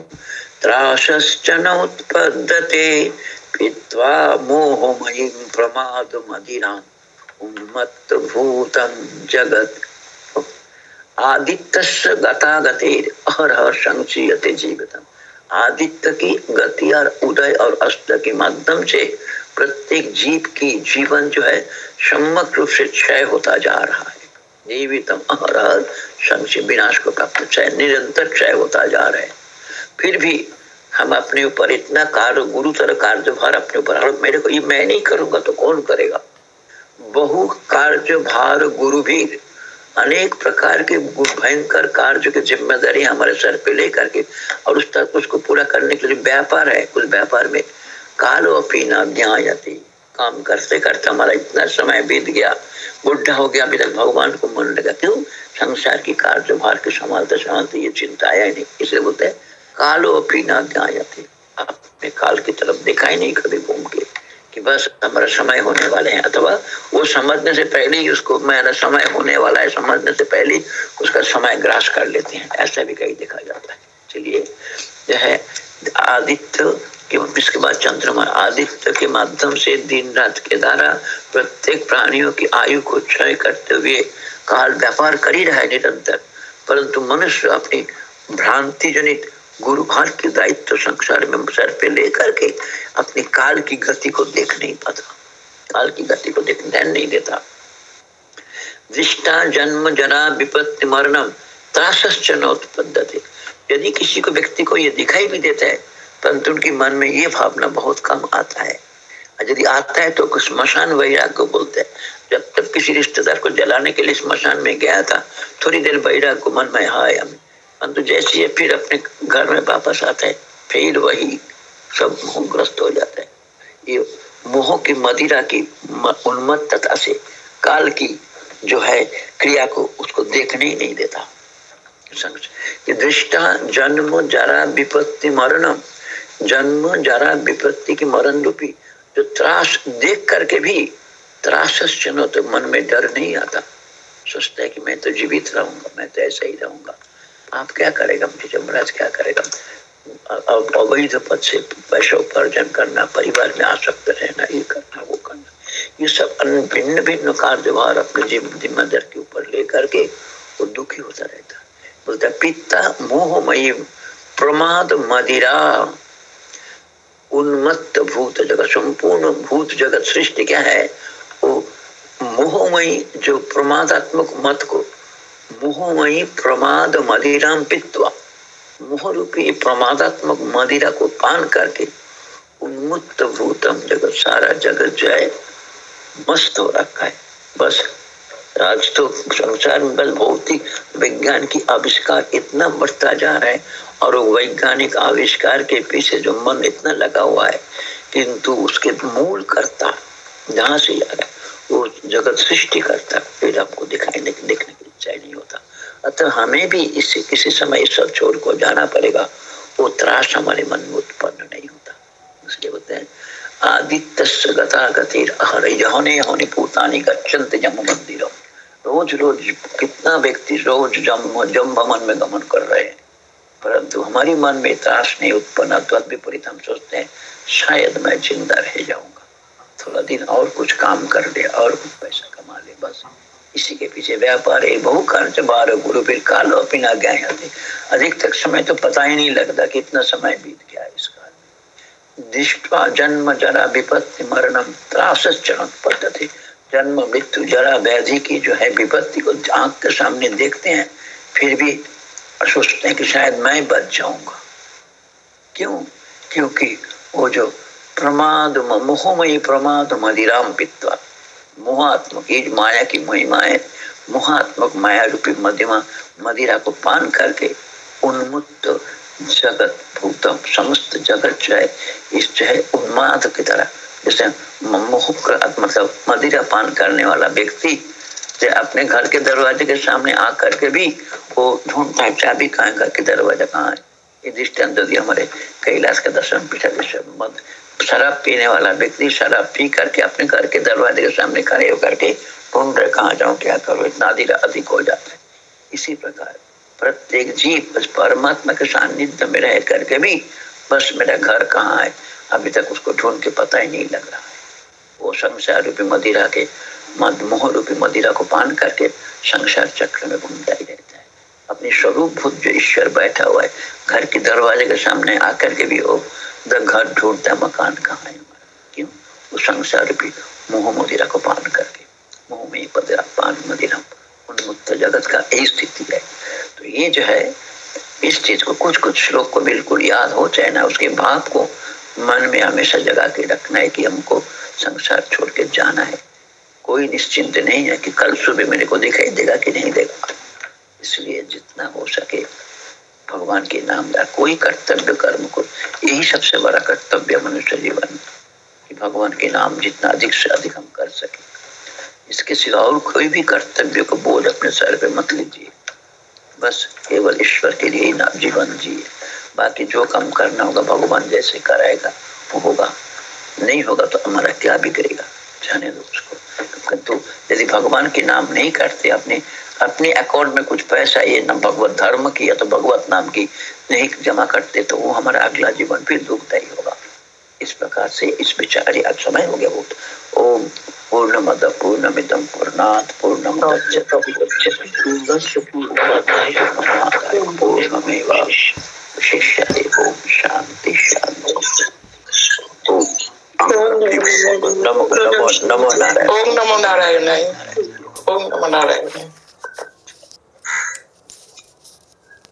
त्रासश्च नोत्पद्यते पीत्वा मोहमयीं प्रमाद मदिराम् उन्मत्त भूतं जगत। आदित्य गतागतेर अहरह संचीयते जीवितम। आदित्य की गति और उदय और अस्त के माध्यम से प्रत्येक जीव की जीवन जो है सम्मत रूप से क्षय होता जा रहा है। जीवितम विनाश को प्राप्त क्षय, निरंतर क्षय होता जा रहा है। फिर भी हम अपने ऊपर इतना कार्य गुरुतर कार्यभार अपने ऊपर मेरे को ये मैं नहीं करूँगा तो कौन करेगा? बहु कार्य भार गुरु भी अनेक प्रकार के भयंकर कार्य की ज़िम्मेदारी हमारे सर पे लेकर के, और उस तक उसको पूरा करने के लिए व्यापार है। उस व्यापार में कालो अपीना ज्ञायती। काम करते करते हमारा इतना समय बीत गया। बुढ़ा हो गया, अभी तक भगवान को मन लगा। क्यों? संसार की कार्य भार के संभालते संभालते ये चिंता आया नहीं। इसलिए बोलते हैं कालो अपीना ज्ञायती। आपने काल की तरफ़ देखा ही नहीं कभी घूम के कि बस हमारा समय होने वाले हैं। अथवा वो समझने से पहले ही उसको, मेरा समय होने वाला है, समझने से पहले उसका समय ग्रास कर लेते हैं। ऐसा भी कहीं देखा जाता है। चलिए, यह आदित्य इसके बाद चंद्रमा आदित्य के माध्यम से दिन रात के द्वारा प्रत्येक प्राणियों की आयु को क्षय करते हुए काल व्यापार कर ही रहा है निरंतर। परंतु मनुष्य अपनी भ्रांति जनित गुरु भार के दायित्व संसार में सर पे लेकर के अपनी काल की गति को देख नहीं पाता। काल की गति को देख ध्यान नहीं देता। दृष्टा जन्म जरा विपत्ति, मरणम त्रासश्चनोत्पद्यते यदि किसी को व्यक्ति को ये दिखाई भी देता है परंतु उनके मन में ये भावना बहुत कम आता है। यदि आता है तो स्मशान वैराग को बोलते हैं। जब तक किसी रिश्तेदार को जलाने के लिए स्मशान में गया था, थोड़ी देर वैराग को मन में हाय परंतु जैसे ये फिर अपने घर में वापस आता है, फिर वही सब मोहग्रस्त हो जाता है। ये मोह की मदिरा की उन्मत्तता से काल की जो है क्रिया को उसको देखने ही नहीं देता। दृष्टा जन्म जरा विपत्ति मरणम। जन्म, जरा, विपत्ति की मरण रूपी जो त्रास देख करके भी त्रास तो मन में डर नहीं आता। सोचता है कि मैं तो जीवित रहूँगा, मैं तो ऐसा ही रहूँगा। आप क्या करेगा? महाराज क्या करेगा? अवैध पद से पैसा उपार्जन करना, परिवार में आसक्त रहना, ये करना, वो करना। ये सब भिन्न भिन्न कार्यभार अपने जिम्मेदार के ऊपर लेकर के वो दुखी होता रहता बोलता पिता मोहमयी प्रमाद मदिरा। उन्मत्त भूत जगत, संपूर्ण भूत जगत सृष्टि क्या है? वो मोहमयी जो प्रमादात्मक मत को, मोहमयी प्रमाद मदिराम पित्वा मोह रूपी प्रमादात्मक मदिरा को पान करके उन्मुक्त भूतम जगत, सारा जगत जो है, मस्त हो रखा है। बस। आज तो संसार में बस भौतिक विज्ञान की आविष्कार इतना बढ़ता जा रहा है और वैज्ञानिक आविष्कार के पीछे जो मन इतना लगा हुआ है, किंतु उसके मूल करता जहाँ से लगा वो जगत सृष्टि करता फिर आपको दिखाई देखने की इच्छा नहीं होता। अतः हमें भी इससे किसी समय इस सब छोड़ को जाना पड़ेगा, वो त्रास हमारे मन में उत्पन्न नहीं होता। उसके बोलते हैं आदित्य गता गतिर होने होने पूतानी जम मंदिर रोज रोज कितना व्यक्ति रोज जम जम भवन में गमन कर रहे हैं। परंतु हमारी मन में त्रास नहीं उत्पन्न तद विपरीत हम सोचते हैं, शायद मैं ज़िंदा रह जाऊँगा। थोड़ा दिन और कुछ काम कर ले और कुछ पैसा कमा ले, बस। इसी के पीछे व्यापार है बहु कार्य बार गुरु फिर काल अपना ज्ञाते अधिक तक समय तो पता ही नहीं लगता कितना समय बीत गया इस काल दृष्टवा जन्म जरा विपत्ति मरणम त्रास चरण पद्धति जन्म, मृत्यु, जरा व्याधि की जो है विपत्ति को आँख के सामने देखते हैं, फिर भी सोचते हैं कि शायद मैं बच जाऊँगा। क्यों? क्योंकि वो जो प्रमाद मोहमयी प्रमाद मदिराम पित्वा, मोहात्मक, ये माया की महिमा है, मोहात्मक माया रूपी मध्यमा, मदिरा को पान करके उन्मुक्त जगत भूतम, समस्त जगत जो है, इस जो है उन्माद की तरह जैसे मतलब मदिरा पान करने वाला व्यक्ति कि अपने घर के दरवाजे के सामने आ करके भी वो ढूंढता है, चाबी कहाँ घर के दरवाज़ा कहाँ है? ये दृष्टांत दिया हमारे कैलाश का दर्शन पिछले शराब पीने वाला व्यक्ति शराब पी करके अपने घर के दरवाजे के सामने खड़े होकर के ढूंढ रहे, कहाँ जाऊँ, क्या करो? इतना अधिक हो जाता है। इसी प्रकार प्रत्येक जीव बस परमात्मा के सानिध्य में रह करके भी बस मेरा घर कहाँ है? अभी तक उसको ढूंढ के पता ही नहीं लग रहा है। वो संसार रूपी मदिरा के मोह रूपी मदिरा को पान करके संसार चक्र में घूमता ही रहता है। अपनी स्वरूप भूत जो ईश्वर बैठा हुआ है, घर के दरवाजे के सामने आकर के भी वो घर ढूंढता मकान कहाँ है? क्यों? वो संसार रूपी मोह मदिरा को पान करके, मोह में पदिरा पान मदिरा, उन्मुक्त जगत का यही स्थिति है। तो ये जो है, इस चीज़ को कुछ कुछ श्लोक को बिल्कुल याद हो चाहे ना, उसके भाव को मन में हमेशा जगा के रखना है कि हमको संसार छोड़ के जाना है। कोई निश्चिंत नहीं है कि कल सुबह मेरे को दिखाई देगा कि नहीं देगा। इसलिए जितना हो सके भगवान के नाम का कोई कर्तव्य कर्म को, यही सबसे बड़ा कर्तव्य मनुष्य जीवन कि भगवान के नाम जितना अधिक से अधिक हम कर सके। इसके सिवा और कोई भी कर्तव्य को बोझ अपने सर पे मत लीजिए। बस केवल ईश्वर के लिए ना, जीवन जिए। बाकी जो काम करना होगा भगवान जैसे कराएगा वो होगा। नहीं होगा तो हमारा क्या बिगड़ेगा? जाने दो उसको। तो यदि भगवान के नाम नहीं करते अपने अपने अकाउंट में कुछ पैसा ये न भगवत धर्म की या तो भगवत नाम की नहीं जमा करते तो वो हमारा अगला जीवन फिर दुखदायी होगा। इस प्रकार से इस विचार आज समय हो गया बहुत। ओम पूर्ण मद पूर्ण मिदम पूर्णात पूर्ण पूर्णमेवा ओम शांति शांति नमो नमो नमो नारायण ओम नमो नारायण ओम नमो नारायण